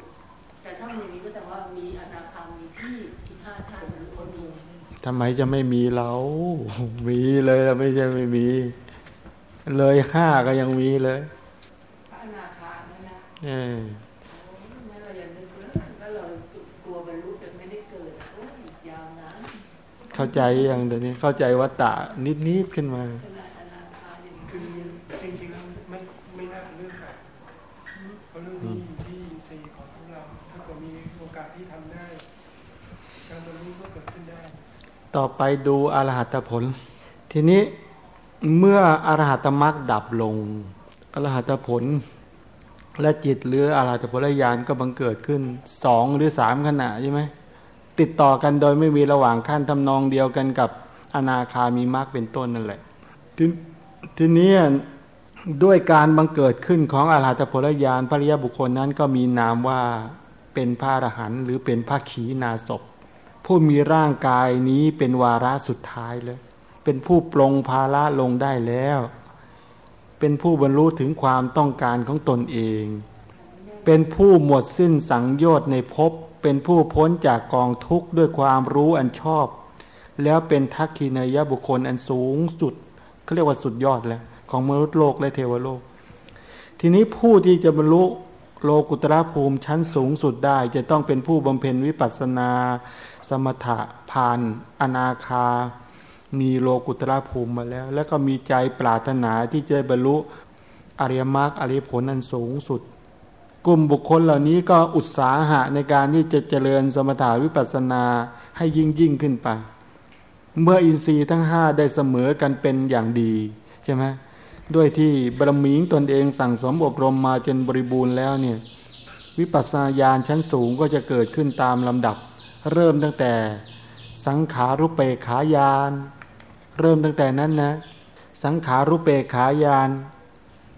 แต่ถ้ามีนี้ก็แต่ว่ามีอนาคามีที่อีกห้าชาติบรรลุก็มีทำไมจะไม่มีเรา มีเลยไม่ใช่ไม่มี เลยห้าก็ยังมีเลยพระอนาคาเนี่ยนะ เออเข้าใจอย่างเดี๋ยวนี้เข้าใจวัตตะนิดนิดขึ้นมาคือจริงๆไม่ไม่น่าเป็นเรื่องแปลกเพราะเรื่องนี้อยู่ที่สีของพวกเรา ถ้าเกิดมีโอกาสที่ทำได้ การบรรลุก็เกิดขึ้นได้ ต่อไปดูอรหัตผล ทีนี้เมื่ออรหัตมรรคดับลง อรหัตผลและจิตหรืออรหัตผลญาณก็บังเกิดขึ้นสองหรือสามขณะใช่ไหม ติดต่อกันโดยไม่มีระหว่างขั้นทำนองเดียวกันกับอนาคามีมรรคเป็นต้นนั่นแหละททีนี้ด้วยการบังเกิดขึ้นของอาหัตผลญาณภริยบุคคลนั้นก็มีนามว่าเป็นพระอรหันต์หรือเป็นพระขีณาสพผู้มีร่างกายนี้เป็นวาระสุดท้ายเลยเป็นผู้ปรงภาระลงได้แล้ว เป็นผู้บรรลุถึงความต้องการของตนเอง เป็นผู้หมดสิ้นสังโยชน์ในภพ เป็นผู้พ้นจากกองทุกข์ด้วยความรู้อันชอบ แล้วเป็นทักขีนายบุคคลอันสูงสุดเขาเรียกว่าสุดยอดแล้ว ของมนุษย์โลกและเทวโลก ทีนี้ผู้ที่จะบรรลุโลกุตระภูมิชั้นสูงสุดได้ จะต้องเป็นผู้บำเพ็ญวิปัสสนา สมถะพานอนาคา มีโลกุตระภูมิมาแล้ว แล้วก็มีใจปรารถนาที่จะบรรลุอริยมรรคอริยผลอันสูงสุด กลุ่มบุคคลเหล่านี้ก็อุตสาหะในการที่จะเจริญสมถาวิปัสนาให้ยิ่งยิ่งขึ้นไป เมื่ออินทรีย์ทั้งห้าได้เสมอกันเป็นอย่างดีใช่ไหมด้วยที่บารมีตนเองสั่งสมอบรมมาจนบริบูรณ์แล้วเนี่ยวิปัสสนาญาณชั้นสูงก็จะเกิดขึ้นตามลำดับ เริ่มตั้งแต่สังขารุเปขายาน เริ่มตั้งแต่นั้นนะ สังขารุเปขายาน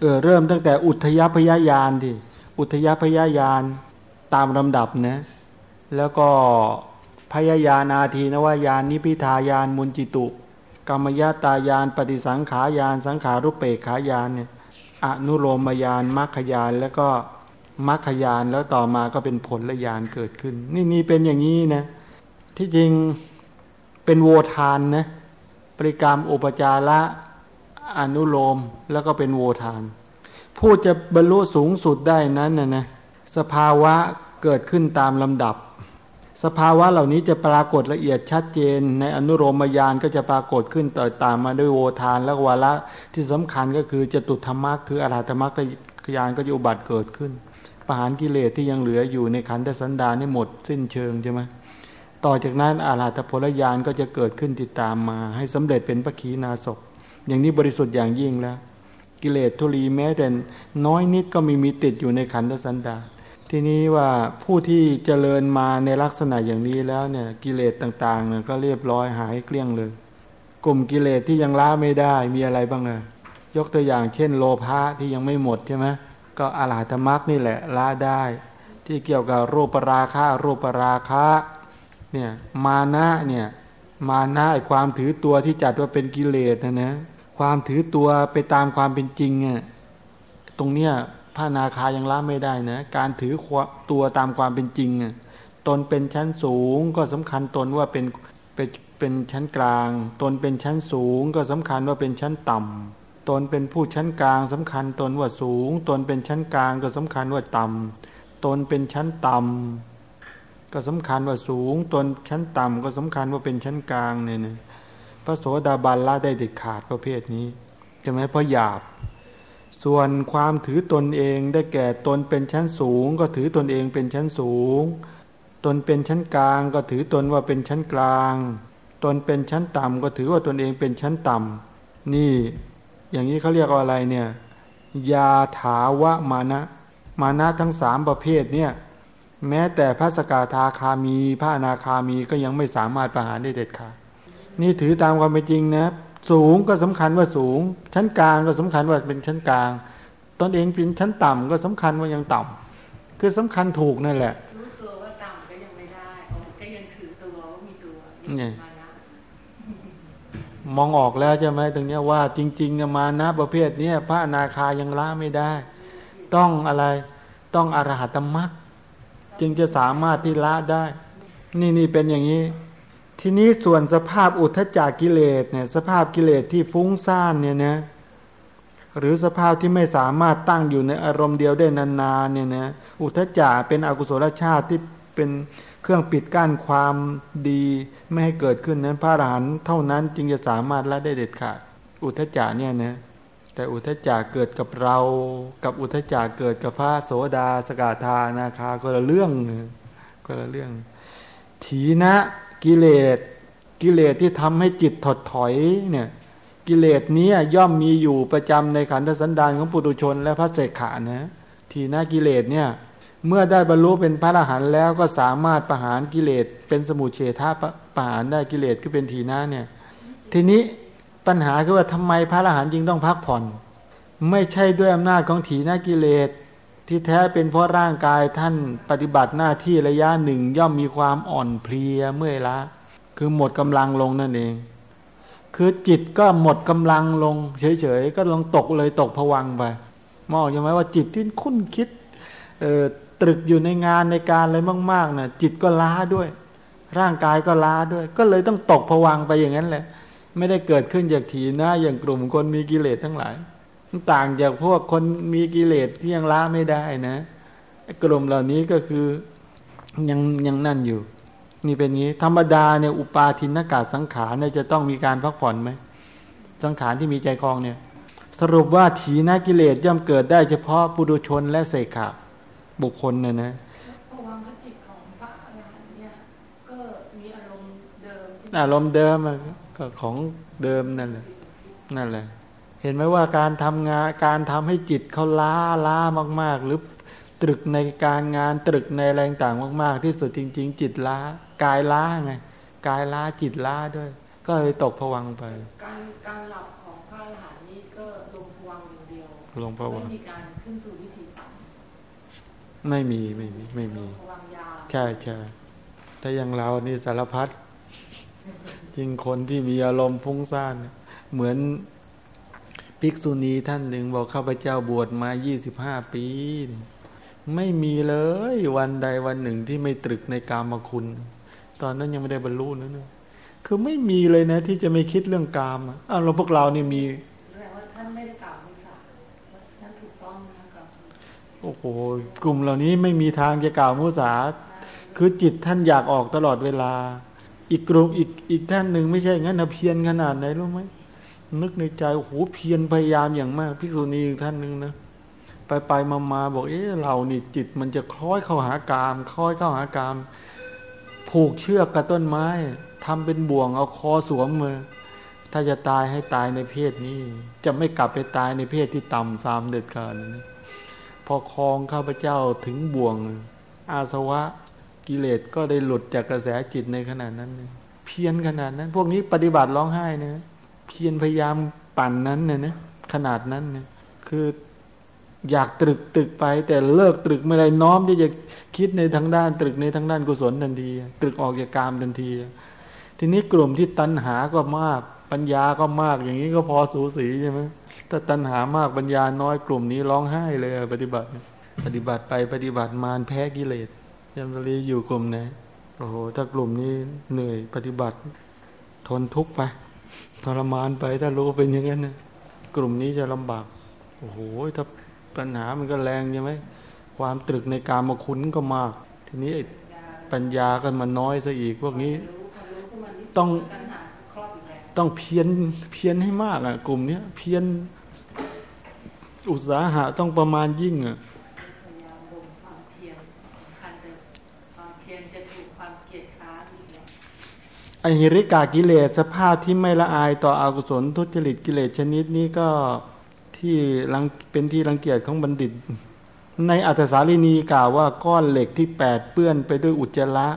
เออเริ่มตั้งแต่อุทยพยายานที่ อุทยพยายานตามลำดับนะแล้วก็พยายานาทีนวายานนิพิทายานมุนจิตุ กรรมยตายานปฏิสังขายานสังขารุเปกขายานเนี่ยอนุโลมยานมัคคยานแล้วก็มัคคยานแล้วต่อมาก็เป็นผลละยานเกิดขึ้น นี่นี่เป็นอย่างนี้นะที่จริงเป็นโวทานนะปริกรรมอุปจาระอนุโลมแล้วก็เป็นโวทาน ผู้จะบรรลุสูงสุดได้นั้นนะนะสภาวะเกิดขึ้นตามลำดับ สภาวะเหล่านี้จะปรากฏละเอียดชัดเจน ในอนุโลมยานก็จะปรากฏขึ้นต่อตามมาด้วยโวทานและวาระที่สำคัญก็คือจตุธรรมะคืออรหัตมรรคยานก็จะอุบัติเกิดขึ้นประหารกิเลสที่ยังเหลืออยู่ในขันธสันดานนี่หมดสิ้นเชิงใช่ไหมต่อจากนั้นอาราธผลยานก็จะเกิดขึ้นติดตามมา ให้สำเร็จเป็นพระขีณาสพอย่างนี้บริสุทธิ์อย่างยิ่งแล้ว กิเลสทุลีแม้แต่น้อยนิดก็มีมีติดอยู่ในขันธสันดาทีนี้ว่าผู้ที่เจริญมาในลักษณะอย่างนี้แล้วเนี่ยกิเลสต่างๆเนี่ยก็เรียบร้อยหายเกลี้ยงเลย กลุ่มกิเลสที่ยังละไม่ได้มีอะไรบ้างอะยกตัวอย่างเช่น โลภะที่ยังไม่หมดใช่ไหมก็อาลาธมรรคนี่แหละละได้ ที่เกี่ยวกับรูปราคะรูปราคะเนี่ยมานะเนี่ยมานะไอความถือตัวที่จัดว่าเป็นกิเลสนะนะ ความถือตัวไปตามความเป็นจริงอะตรงเนี้ยพระนาคายังละไม่ได้นะ การถือตัวตามความเป็นจริงอะตนเป็นชั้นสูงก็สำคัญตนว่าเป็นเป็นเป็นชั้นกลาง ตนเป็นชั้นสูงก็สำคัญว่าเป็นชั้นต่ำตนเป็นผู้ชั้นกลางสำคัญตนว่าสูง ตนเป็นชั้นกลางก็สำคัญว่าต่ำตนเป็นชั้นต่ำก็สำคัญว่าสูง ตนชั้นต่ำก็สำคัญว่าเป็นชั้นกลางเนี่ยนะ พระโสดาบันละได้เด็ดขาดประเภทนี้ใช่ไหมเพราะหยาบ ส่วนความถือตนเองได้แก่ตนเป็นชั้นสูง ก็ถือตนเองเป็นชั้นสูง ตนเป็นชั้นกลาง ก็ถือตนว่าเป็นชั้นกลาง ตนเป็นชั้นต่ำก็ถือว่าตนเองเป็นชั้นต่ำนี่อย่างนี้เขาเรียกว่าอะไรเนี่ยยาถาวะมานะ มานะทั้งสามประเภทเนี่ยแม้แต่พระสกทาคามี พระอนาคามีก็ยังไม่สามารถประหารได้เด็ดขาด นี่ถือตามความเป็นจริงนะ สูงก็สำคัญว่าสูง ชั้นกลางก็สำคัญว่าเป็นชั้นกลาง ตนเองเป็นชั้นต่ำก็สำคัญว่ายังต่ำคือสำคัญถูกนั่นแหละรู้ตัวว่าต่ำก็ยังไม่ได้ก็ยังถือตัวว่ามีตัวเนี่ยมานะมองออกแล้วใช่ไหมตรงเนี้ยว่าจริงๆมานะประเภทเนี้ยพระอนาคายังละไม่ได้ ต้องอะไรต้องอรหัตมรรคจึงจะสามารถที่ละได้ นี่นี่เป็นอย่างนี้ ทีนี้ส่วนสภาพอุทธจักกิเลสเนี่ยสภาพกิเลสที่ฟุ้งซ่านเนี่ยนะหรือสภาพที่ไม่สามารถตั้งอยู่ในอารมณ์เดียวได้นานๆเนี่ยนะอุทธจักเป็นอกุศลชาติที่เป็นเครื่องปิดกั้นความดีไม่ให้เกิดขึ้นนั้นพระอรหันต์เท่านั้นจึงจะสามารถละได้เด็ดขาด อุทธจักเนี่ยนะแต่อุทธจักเกิดกับเรา กับอุทธจักเกิดกับพระโสดาสกาธานาคาก็ละเรื่องนะก็ละเรื่อง ถีนะ กิเลสกิเลสที่ทำให้จิตถดถอยเนี่ยกิเลสนี้ย่อมมีอยู่ประจำในขันธสันดานของปุถุชนและพระเสกขานะทีนะกิเลสเนี่ยเมื่อได้บรรลุเป็นพระอรหันต์แล้วก็สามารถประหารกิเลสเป็นสมุเฉทะประหารได้กิเลสก็เป็นทีนะเนี่ยทีนี้ปัญหาคือว่าทำไมพระอรหันต์จึงต้องพักผ่อน ไม่ใช่ด้วยอำนาจของถีนะกิเลส ที่แท้เป็นเพราะร่างกายท่านปฏิบัติหน้าที่ระยะหนึ่งย่อมมีความอ่อนเพลียเมื่อยล้าคือหมดกำลังลงนั่นเอง คือจิตก็หมดกำลังลง เฉยๆก็ลงตกเลยตกผวังไปมองใช่ไหมว่าจิตที่คุ้นคิดเออตรึกอยู่ในงานในการอะไรมากๆนะ่ะจิตก็ล้าด้วย ร่างกายก็ล้าด้วย ก็เลยต้องตกผวังไปอย่างนั้นแหละ ไม่ได้เกิดขึ้นจากถีนะอย่างกลุ่มคนมีกิเลสทั้งหลาย ต่างจากพวกคนมีกิเลสที่ยังล้าไม่ได้นะกลุ่มเหล่านี้ก็คือยังยังนั่นอยู่ นี่เป็นงี้ ธรรมดาเนี่ยอุปาทินกาสังขารเนี่ยจะต้องมีการพักผ่อนไหมสังขารที่มีใจคลองเนี่ย สรุปว่าถีนกิเลสย่อมเกิดได้เฉพาะปุถุชนและเสกขาบุคคลเนี่ยนะพวังคจิตของพระอรหันต์เนี่ยก็มีอารมณ์เดิมที่อารมณ์เดิมอะก็ของเดิมนั่นแหละนั่นแหละ เห็นไหมว่าการทำงานการทำให้จิตเขาล้าล้ามาก ๆ หรือตรึกในการงานตรึกในแรงต่างมาก ๆ ที่สุดจริง ๆ จิตล้ากายล้าไงกายล้าจิตล้าด้วย ก็เลยตกผวังไป การการหลับของพระอรหันต์นี่ก็ลงพวังค์อย่างเดียวลงผวังไม่มีการขึ้นสู่วิถีฝันไม่มีไม่มีไม่มีลงพวังค์ยาวใช่ใช่ถ้าอย่างเรานี่สารพัดจริงคนที่มีอารมณ์ฟุ้งซ่านเนี่ยเหมือน ภิกษุณีท่านหนึ่งบอกข้าพเจ้าบวชมา25ปีนี่ไม่มีเลยวันใดวันหนึ่งที่ไม่ตรึกในกามคุณ ตอนนั้นยังไม่ได้บรรลุนะเนี่ยคือไม่มีเลยนะ ที่จะไม่คิดเรื่องกามอะอ้าวเราพวกเรานี่มีแสดงว่าท่านไม่ได้กล่าวมุสาว่าท่านถูกต้องนะครับโอ้โหกลุ่มเหล่านี้ไม่มีทางจะกล่าวมุสาคือจิตท่านอยากออกตลอดเวลา อีกกลุ่มอีกอีกท่านหนึ่งไม่ใช่งั้นนะเพียรขนาดไหนรู้ไหม นึกในใจโอ้โหเพียรพยายามอย่างมากพิกษุณีอีกท่านหนึ่งนะไปไปมามาบอกเอ๊ะเรานี่จิตมันจะคล้อยเข้าหากาม คล้อยเข้าหากาม ผูกเชือกกับต้นไม้ทำเป็นบ่วงเอาคอสวมมือถ้าจะตายให้ตายในเพศนี้ จะไม่กลับไปตายในเพศที่ต่ำสามเด็ดขาดนะพอคลองข้าพเจ้าถึงบ่วง อาสวะกิเลสก็ได้หลุดจากกระแสจิตในขนาดนั้น เพียรขนาดนั้น พวกนี้ปฏิบัติร้องไห้นะ เพียรพยายามปั่นนั้นเนะนะขนาดนั้นเนะคืออยากตรึกตรึกไป แต่เลิกตรึกไม่ได้น้อมที่จะคิดในทางด้าน ตรึกในทางด้านกุศลทันที ตรึกออกจากกามทันที ทีนี้กลุ่มที่ตัณหาก็มาก ปัญญาก็มากอย่างนี้ก็พอสูสีใช่ไหมถ้าตัณหามากปัญญาน้อยกลุ่มนี้ร้องไห้เลยปฏิบัติ ปฏิบัติไปปฏิบัติมารแพ้กิเลสยมรีอยู่กลุ่มไหนโอ้โหถ้ากลุ่มนี้เหนื่อยปฏิบัติ ทนทุกข์ไป ทรมานไปถ้ารู้เป็นอย่างนั้นนะกลุ่มนี้จะลำบากโอ้โหถ้าปัญหามันก็แรงใช่ไหมความตรึกในการมาคุณก็มาก ทีนี้ปัญญาก็มันน้อยซะอีกพวกนี้รู้พอรู้ขึ้นมานิดต้องปัญหาครอบอีกแล้วต้องเพียนเพียนให้มากอะ กลุ่มเนี้ยเพียนอุตสาหะต้องประมาณยิ่งอะ พยายามลงความเพียรคันจะความเพียรจะถูกความเกลียดค้านอีกแล้ว อหิริกากิเลสสภาพที่ไม่ละอายต่ออกุศลทุจริตกิเลสชนิดนี้ก็ที่รังเป็นที่รังเกียจของบัณฑิต ในอัตสาลีนีกล่าวว่าก้อนเหล็กที่แปดเปื้อนไปด้วยอุจจาระ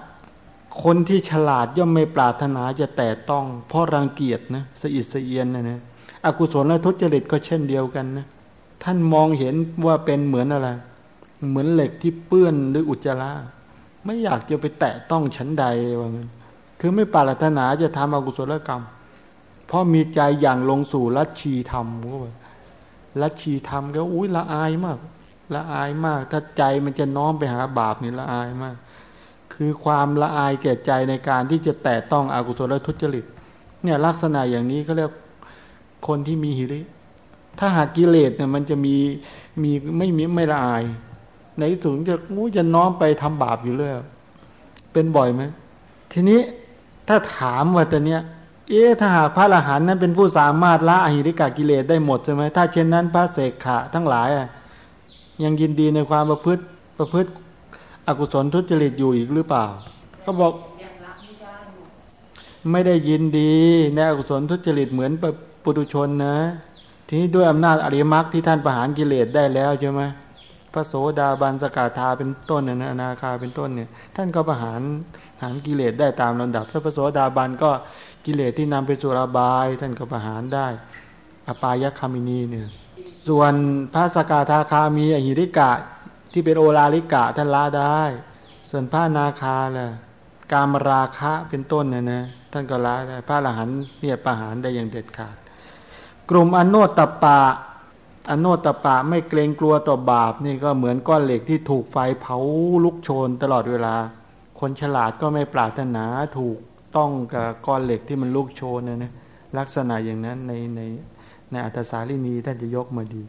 คนที่ฉลาดย่อมไม่ปรารถนาจะแตะต้อง เพราะรังเกียจนะสะอิดสะเอียนนะนะอกุศลและทุจริตก็เช่นเดียวกันนะท่านมองเห็นว่าเป็นเหมือนอะไร เหมือนเหล็กที่เปื้อนด้วยอุจจาระไม่อยากจะไปแตะต้องชั้นใดว่างั้น คือไม่ปรารถนาจะทำอกุศลกรรม เพราะมีใจอย่างลงสู่ลัทธิธรรมก็ว่าลัทธิธรรมก็อุ้ยละอายมากละอายมาก ถ้าใจมันจะน้อมไปหาบาปนี่ละอายมาก คือความละอายแก่ใจในการที่จะแตะต้องอกุศลทุจริต เนี่ยลักษณะอย่างนี้ก็เรียกคนที่มีหิริ ถ้าหากกิเลสเนี่ยมันจะมีมีไม่มีไม่ละอาย ในสุดจะงูจะน้อมไปทำบาปอยู่เรื่อยเป็นบ่อยไหมทีนี้ ถ้าถามว่าแต่เนี้ยเอ๊ะถ้าหากพระอรหันต์นั้นเป็นผู้สามารถละอหิริกากิเลสได้หมดใช่ไหมถ้าเช่นนั้นพระเสกขะทั้งหลายยังยินดีในความประพฤติประพฤติอกุศลทุจริตอยู่อีกหรือเปล่าก็บอกไม่ได้ยินดีในอกุศลทุจริตเหมือนปุถุชนนะ ทีนี้ด้วยอำนาจอริมรรคที่ท่านประหารกิเลสได้แล้วใช่ไหมพระโสดาบันสกาธาเป็นต้นเนี่ยนะอนาคาเป็นต้นเนี่ย ท่านก็ประหาร หารกิเลสได้ตามลำดับถ้าพระโสดาบันก็กิเลสที่นำไปสู่ระบาย ท่านก็ประหารได้ อปายคามินีเนี่ยส่วนพระสกาธาคามีอหิริกะที่เป็นโอลาลิกะท่านละได้ ส่วนพระนาคาล่ะกามราคะเป็นต้นเนี่ยนะท่านก็ละได้พระอรหันต์เนี่ยประหารได้อย่างเด็ดขาด กลุ่มอโนตตปะอโนตตปะไม่เกรงกลัวต่อบาปนี่ก็เหมือนก้อนเหล็กที่ถูกไฟเผาลุกโชนตลอดเวลา คนฉลาดก็ไม่ปรารถนาถูกต้องกับก้อนเหล็กที่มันลุกโชนนะนะลักษณะอย่างนั้นในในในอัตสาลีนีท่านจะยกมาดี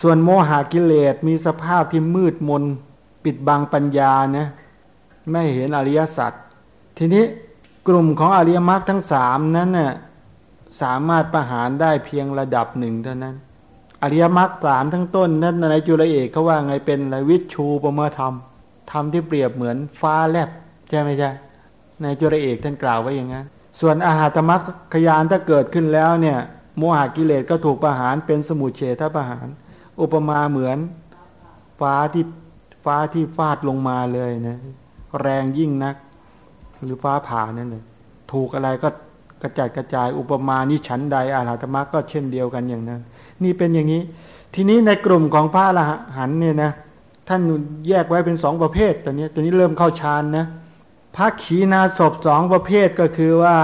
ส่วนโมหะกิเลสมีสภาพที่มืดมนปิดบังปัญญานะไม่เห็นอริยสัจทีนี้กลุ่มของอริยมรรคทั้งสามนั้นน่ะสามารถประหารได้เพียงระดับหนึ่งเท่านั้น อริยมรรคสามทั้งต้นนั้นในจุลเอกเขาว่าไงเป็นไรวิชูปเมธรรม ธรรมที่เปรียบเหมือนฟ้าแลบใช่ไหมใช่ในจุลเอกท่านกล่าวไว้อย่างนั้นส่วนอาหารตมรรคขยานถ้าเกิดขึ้นแล้วเนี่ยโมหกิเลสก็ถูกประหารเป็นสมุทเฉทประหาร อุปมาเหมือนฟ้าที่ฟ้าที่ฟาดลงมาเลยนะแรงยิ่งนัก หรือฟ้าผ่านั่นเลยถูกอะไรก็กระจายกระจายอุปมานี้ฉันใดอาหารธรรมะก็เช่นเดียวกันอย่างนั้น นี่เป็นอย่างนี้ ทีนี้ในกลุ่มของพระอรหันเนี่ยนะ ท่านแยกไว้เป็นสองประเภทตอนนี้ตอนนี้เริ่มเข้าฌานนะพระขีณาศพสองประเภทก็คือว่า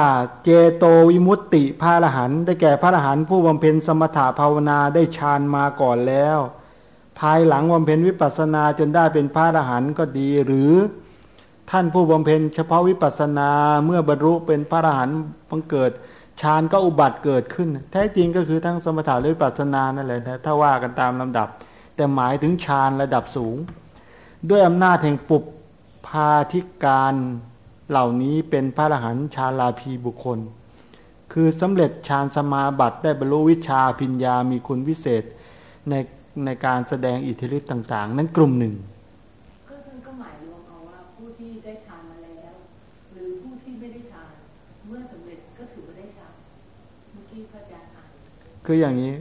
เจโตวิมุตติพระอรหันต์ได้แก่พระอรหันต์ผู้บำเพ็ญสมถะภาวนาได้ฌานมาก่อนแล้ว ภายหลังบำเพ็ญวิปัสสนาจนได้เป็นพระอรหันต์ก็ดี หรือท่านผู้บำเพ็ญเฉพาะวิปัสสนาเมื่อบรรลุเป็นพระอรหันต์บังเกิดฌานก็อุบัติเกิดขึ้น แท้จริงก็คือทั้งสมถะและวิปัสสนานั่นแหละถ้าว่ากันตามลำดับ แต่หมายถึงฌานระดับสูง ด้วยอำนาจแห่งปุบพาธิการเหล่านี้เป็นพระอรหันต์ชาลาภีบุคคล คือสำเร็จฌานสมาบัติได้บรรลุวิชาพิญญามีคุณวิเศษในในการแสดงอิทธิฤทธิ์ต่าง ๆ นั้นกลุ่มหนึ่งก็ซึ่งก็หมายรวมเอาว่าผู้ที่ได้ฌานมาแล้วหรือผู้ที่ไม่ได้ฌานเมื่อสำเร็จก็ถือว่าได้ฌานเมื่อกี้พระอาจารย์อ่านคืออย่างนี้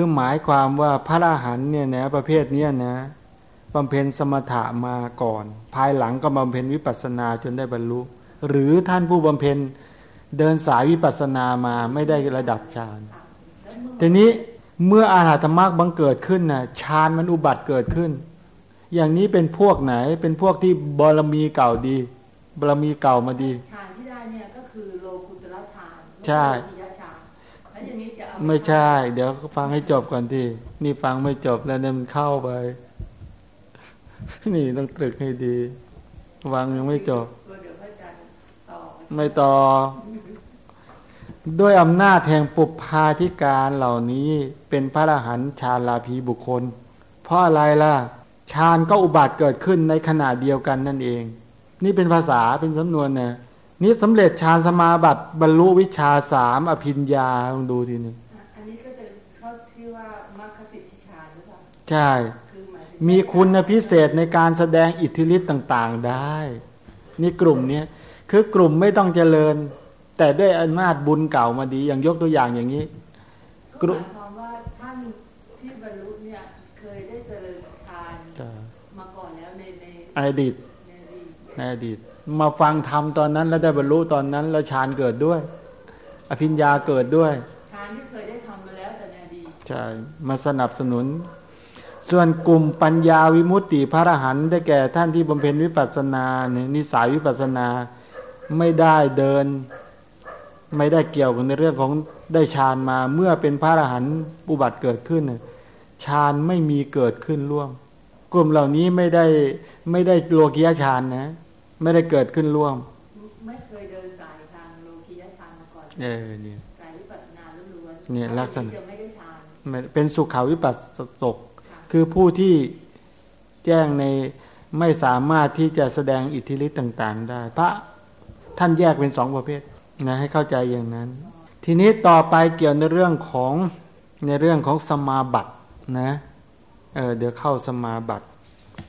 คือหมายความว่าพระอรหันต์เนี่ยนะประเภทเนี้ยนะบำเพ็ญสมถะมาก่อน ภายหลังก็บำเพ็ญวิปัสสนาจนได้บรรลุ หรือท่านผู้บำเพ็ญเดินสายวิปัสสนามาไม่ได้ระดับฌานแล้วเมื่อทีนี้เมื่ออาหารธรรมะบังเกิดขึ้นนะฌานมันอุบัติเกิดขึ้น อย่างนี้เป็นพวกไหนเป็นพวกที่บารมีเก่าดีบารมีเก่ามาดีฌานที่ได้เนี่ยก็คือโลกุตระฌานใช่ นี้จะเอาไม่ใช่ เดี๋ยวฟังให้จบก่อนที่ นี่ฟังไม่จบแล้วเนี่ยมันเข้าไป นี่ต้องตรึกให้ดีฟังยังไม่จบ ไม่ต่อ ด้วยอำนาจแห่งปุพพาธิการเหล่านี้เป็นพระอรหันต์ชาลาภีบุคคล เพราะอะไรล่ะฌานก็อุบัติเกิดขึ้นในขณะเดียวกันนั่นเอง นี่เป็นภาษาเป็นสำนวนนะ นี่สำเร็จฌานสมาบัติบรรลุวิชาสามอภิญญาลองดูทีนึงอันนี้ก็จะเข้าที่ว่ามรรคสิทธิฌานหรือเปล่าใช่คือหมายถึงมีคุณพิเศษในการแสดงอิทธิฤทธิ์ต่าง ๆได้ นี่กลุ่มเนี้ยคือกลุ่มไม่ต้องเจริญ แต่ด้วยอำนาจบุญเก่ามาดีอย่างยกตัวอย่างอย่างนี้กก็รุ๊หมายความว่าท่านที่บรรลุเนี่ยเคยได้เจริญฌานมาก่อนแล้วในในอดีตในอดีตในอดีต มาฟังธรรมตอนนั้น แล้วได้บรรลุตอนนั้น แล้วฌานเกิดด้วย อภิญญาเกิดด้วยฌานที่เคยได้ทำมาแล้วแต่ในอดีตใช่มาสนับสนุน ส่วนกลุ่มปัญญาวิมุตติพระอรหันต์ได้แก่ท่านที่บำเพ็ญวิปัสสนาเนี่ยนิสายวิปัสสนาไม่ได้เดิน ไม่ได้เกี่ยวกับในเรื่องของได้ฌานมาเมื่อเป็นพระอรหันต์อุบัติเกิดขึ้นเนี่ยฌานไม่มีเกิดขึ้นร่วม กลุ่มเหล่านี้ไม่ได้ไม่ได้โลกิยฌานนะ ไม่ได้เกิดขึ้นร่วม ไม่เคยเดินสายทางโลกียฌานมาก่อนเออเนี่ยสายวิปัสสนาล้วนๆเนี่ยลักษณะจะไม่ได้ฌานมันเป็นสุขาวิปัสสกค่ะคือผู้ที่แจ้งในไม่สามารถที่จะแสดงอิทธิฤทธิ์ต่าง ๆ ได้ พระท่านแยกเป็นสองประเภทนะให้เข้าใจอย่างนั้น ทีนี้ต่อไปเกี่ยวในเรื่องของในเรื่องของสมาบัตินะเออเดี๋ยวเข้าสมาบัติ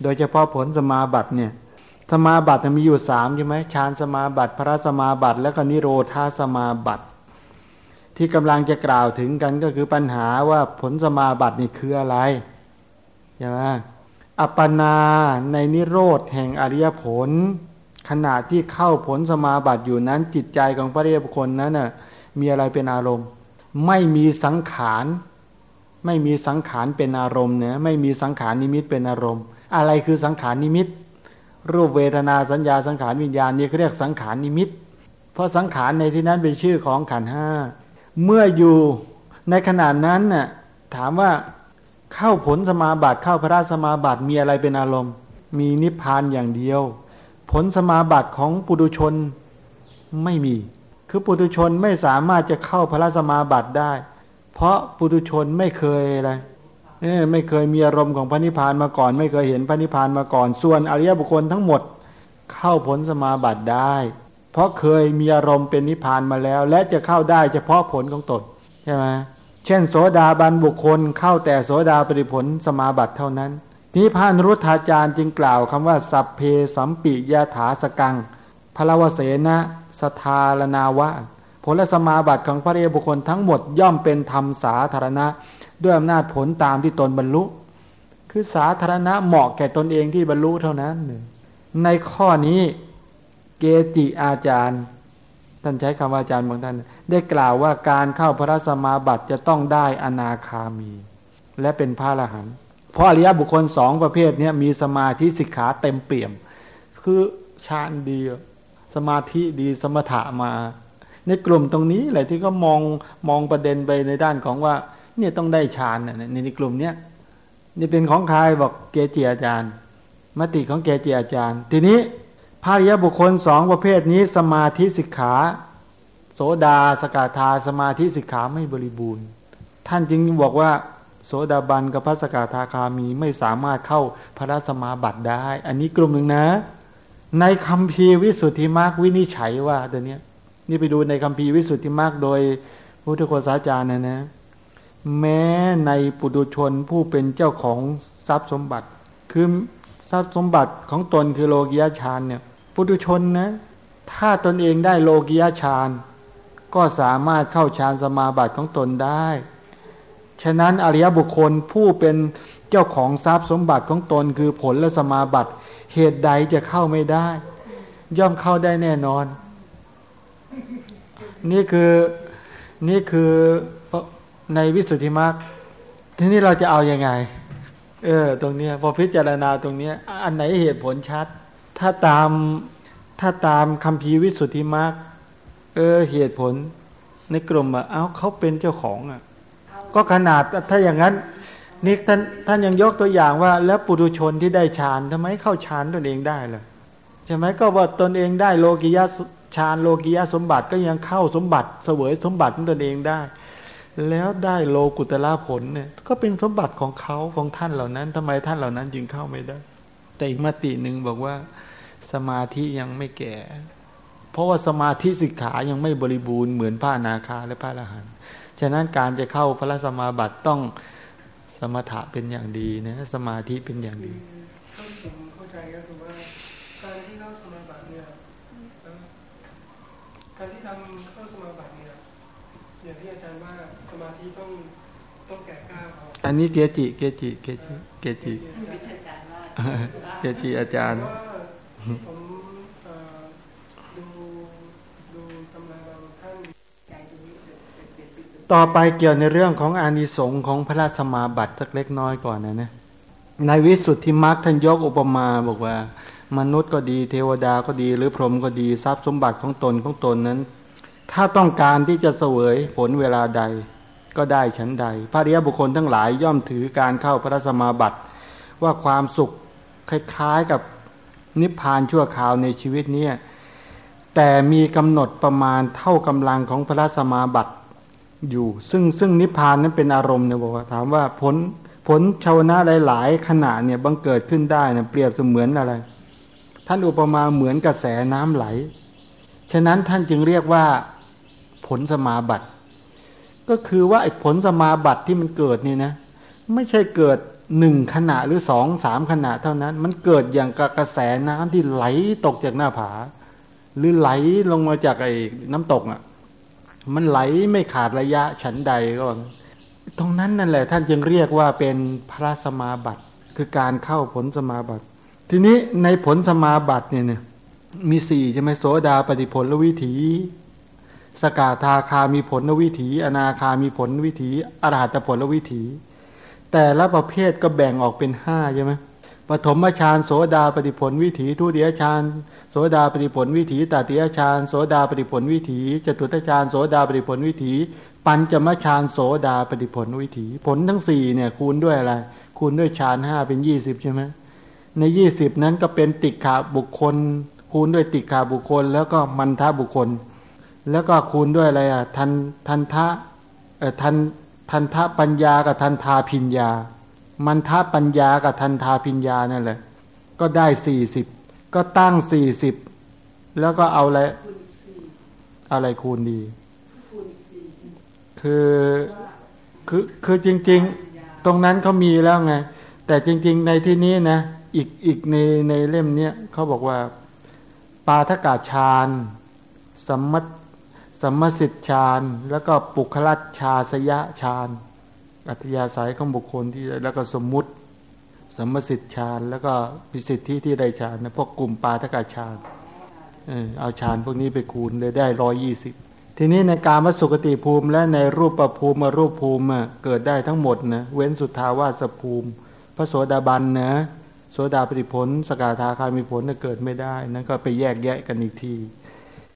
โดยเฉพาะผลสมาบัติเนี่ย สมาบัติมีอยู่สามใช่ไหมฌานสมาบัติ พระสมาบัติ แล้วก็นิโรธาสมาบัติ ที่กำลังจะกล่าวถึงกันก็คือปัญหาว่าผลสมาบัตินี่คืออะไรใช่ไหมอัปปนาในนิโรธแห่งอริยผล ขณะที่เข้าผลสมาบัติอยู่นั้นจิตใจของพระอริยบุคคลนั้นน่ะมีอะไรเป็นอารมณ์ ไม่มีสังขารไม่มีสังขารเป็นอารมณ์เนะไม่มีสังขารนิมิตเป็นอารมณ์ อะไรคือสังขารนิมิต รูปเวทนาสัญญาสังขารวิญญาณนี่เขาเรียกสังขารนิมิต เพราะสังขารในที่นั้นเป็นชื่อของขันห้าเมื่ออยู่ในขณะนั้นน่ะถามว่าเข้าผลสมาบัติเข้าพระราชสมาบัติมีอะไรเป็นอารมณ์ มีนิพพานอย่างเดียว ผลสมาบัติของปุถุชนไม่มี คือปุถุชนไม่สามารถจะเข้าพระราชสมาบัติได้ เพราะปุถุชนไม่เคยอะไร ไม่เคยมีอารมณ์ของพระนิพพานมาก่อน ไม่เคยเห็นพระนิพพานมาก่อน ส่วนอริยบุคคลทั้งหมดเข้าผลสมาบัติได้ เพราะเคยมีอารมณ์เป็นนิพพานมาแล้ว และจะเข้าได้เฉพาะผลของตนใช่ไหมเช่น โสดาบันบุคคลเข้าแต่โสดาปริผลสมาบัติเท่านั้นนี้พระนรุทธาจารย์จึงกล่าวคำว่า สัพเพสัมปิยาถาสกังพลวเสนะสทาลนาวะ ผลสมาบัติของพระเรียบุคคลทั้งหมดย่อมเป็นธรรมสาธารณะ ด้วยอำนาจผลตามที่ตนบรรลุ คือสาธารณะเหมาะแก่ตนเองที่บรรลุเท่านั้น ในข้อนี้เกจิอาจารย์ ท่านใช้คำว่าอาจารย์บางท่าน ได้กล่าวว่าการเข้าพระสมาบัติจะต้องได้อนาคามี และเป็นพระอรหันต์เพราะอริยบุคคลสองประเภทนี้มีสมาธิสิกขาเต็มเปี่ยม คือฌานดีสมาธิดีสมถะมา ในกลุ่มตรงนี้แหละที่ก็มองมองประเด็นไปในด้านของว่า เนี่ยต้องได้ฌานในในกลุ่มเนี้ยนี่เป็นของใครบอกเกจิอาจารย์ มติของเกจิอาจารย์ ทีนี้ภาริยบุคคลสองประเภทนี้สมาธิสิกขาโสดาสกาธาสมาธิสิกขาไม่บริบูรณ์ ท่านจึงบอกว่า โสดาบันกับพระสกาธาคามีไม่สามารถเข้าพระสมาบัติได้ อันนี้กลุ่มหนึ่งนะ ในคำพีวิสุทธิมารวินิจฉัยว่าตัวเนี้ยนี่ไปดูในคำพีวิสุทธิมารโดยพุทธโฆษาจารย์นะนะ แม้ในปุถุชนผู้เป็นเจ้าของทรัพย์สมบัติ คือทรัพย์สมบัติของตนคือโลกิยาฌานเนี่ยปุถุชนนะถ้าตนเองได้โลกิยาฌานก็สามารถเข้าฌานสมาบัติของตนได้ ฉะนั้นอริยบุคคลผู้เป็นเจ้าของทรัพย์สมบัติของตนคือผลและสมาบัติ เหตุใดจะเข้าไม่ได้ ย่อมเข้าได้แน่นอน นี่คือนี่คือ ในวิสุทธิมรรคทีนี้เราจะเอาอยัางไง เออ ตรงเนี้ยพอพิจารณาตรงเนี้ย อันไหนเหตุผลชัด ถ้าตามถ้าตามคำพีวิสุทธิมรรคเออเหตุผลในกลุ่มอะเอาเขาเป็นเจ้าของอะ ก็ขนาดถ้าอย่างนั้นนี่ท่านท่านยังยกตัวอย่างว่า แล้วปุถุชนที่ได้ฌานทำไมเข้าฌานตนเองได้ล่ะใช่ไหมก็ว่าตนเองได้โลกิยาฌานโลกิยาสมบัติก็ยังเข้าสมบัติเสวยสมบัติของตนเองได้ แล้วได้โลกุตละผลเนี่ย ก็เป็นสมบัติของเขาของท่านเหล่านั้นทำไมท่านเหล่านั้นจึงเข้าไม่ได้ แต่อีกมติหนึ่งบอกว่า สมาธิยังไม่แก่ เพราะว่าสมาธิสิกขายังไม่บริบูรณ์เหมือนพระนาคาและพระอรหันต์ฉะนั้นการจะเข้าพระสมาบัติต้องสมถะเป็นอย่างดีนะสมาธิเป็นอย่างดี ถ้าผมเข้าใจก็คือว่า การที่เข้าสมาบัติเนี่ยการที่ทำเข้าสมาบัติเนี่ยอย่างที่อาจารย์ว่าสมาธิต้องต้องแก่กล้าเขา อันนี้เกจิ เกจิ เกจิ เกจิ เกจิอาจารย์เพราะว่าผมเอ่อดูดูตำราท่านใจตรงนี้เกี่ยนเป็นต่อไปเกี่ยวในเรื่องของอานิสงส์ของพระราชสมาบัติสักเล็กน้อยก่อนนะนะในวิสุทธิมรรคท่านยกอุปมาบอกว่า มนุษย์ก็ดีเทวดาก็ดี หรือพรหมก็ดีทรัพย์สมบัติของตนของตนนั้น ถ้าต้องการที่จะเสวยผลเวลาใด ก็ได้ฉันใด พระริยบุคคลทั้งหลายย่อมถือการเข้าพระสมาบัติ ว่าความสุขคล้ายๆกับนิพพานชั่วคราวในชีวิตเนี้แต่มีกำหนดประมาณเท่ากำลังของพระสมาบัติอยู่ ซึ่งซึ่งนิพพานนั้นเป็นอารมณ์เนี่ยบอกว่าถามว่าผลผลชาวนะหลาย ๆ ขณะเนี่ยบังเกิดขึ้นได้เนี่ยเปรียบเสมือนอะไร ท่านอุปมาเหมือนกระแสน้ำไหล ฉะนั้นท่านจึงเรียกว่าผลสมาบัติ ก็คือว่าไอ้ผลสมาบัติที่มันเกิดนี่นะ ไม่ใช่เกิดหนึ่งขณะหรือสองสามขณะเท่านั้น มันเกิดอย่างกกระแสน้ำที่ไหลตกจากหน้าผา หรือไหลลงมาจากไอ้น้ำตกอะ มันไหลไม่ขาดระยะฉันใดก็ตรงนั้นนั่นแหละ ท่านจึงเรียกว่าเป็นพระสมาบัติคือการเข้าผลสมาบัติ ทีนี้ในผลสมาบัติเนี่ยเนี่ยมีสี่ใช่ไหมโสดาปฏิผลวิถี สกาทาคามีผลวิถี อนาคามีผลวิถีอรหัตผลวิถี แต่ละประเภทก็แบ่งออกเป็นห้าใช่ไหมปฐมฌานโสดาปฏิผลวิถี ทุติยฌานโสดาปฏิผลวิถีตติยฌานโสดาปฏิผลวิถีจตุตฌานโสดาปฏิผลวิถี ปัญจมฌานโสดาปฏิผลวิถี ผลทั้งสี่เนี่ยคูณด้วยอะไร คูณด้วยฌานห้าเป็นยี่สิบใช่ไหมในยี่สิบนั้นก็เป็นติขาบุคคล คูณด้วยติขาบุคคล แล้วก็มันทะบุคคล แล้วก็คูณด้วยอะไรอะทันทันทะเอ่อทันทันทะปัญญากับทันทาพิญญา มันทะปัญญากับทันทาพิญญานั่นแหละ ก็ได้สี่สิบก็ตั้งสี่สิบแล้วก็เอาอะไรคุณสี่อะไรคูณดีคุณสี่คือคือคือจริง ๆ ตรงนั้นเขามีแล้วไง แต่จริง ๆ ในที่นี้นะอีกอีกในในเล่มเนี้ยเขาบอกว่า ปาทกาฌานสัมมัต สมสิทธิฌานแล้วก็ปุคลัตชาสยะฌานอัธยาศัยของบุคคลที่แล้วก็สมมุติ สมสิทธิฌานแล้วก็พิสิทธิที่ได้ฌานนะพวกกลุ่มปาทกาฌานเออเอาฌานพวกนี้ไปคูณเลยได้ร้อยยี่สิบทีนี้ในการมสุกติภูมิและในรูปประภูมิรูปภูมิเกิดได้ทั้งหมดนะเว้นสุทธาวาสภูมิ พระโสดาบันนะโสดาปฏิผล สกาธาคามีผลเกิดไม่ได้นั่นก็ไปแยกแยะกันอีกที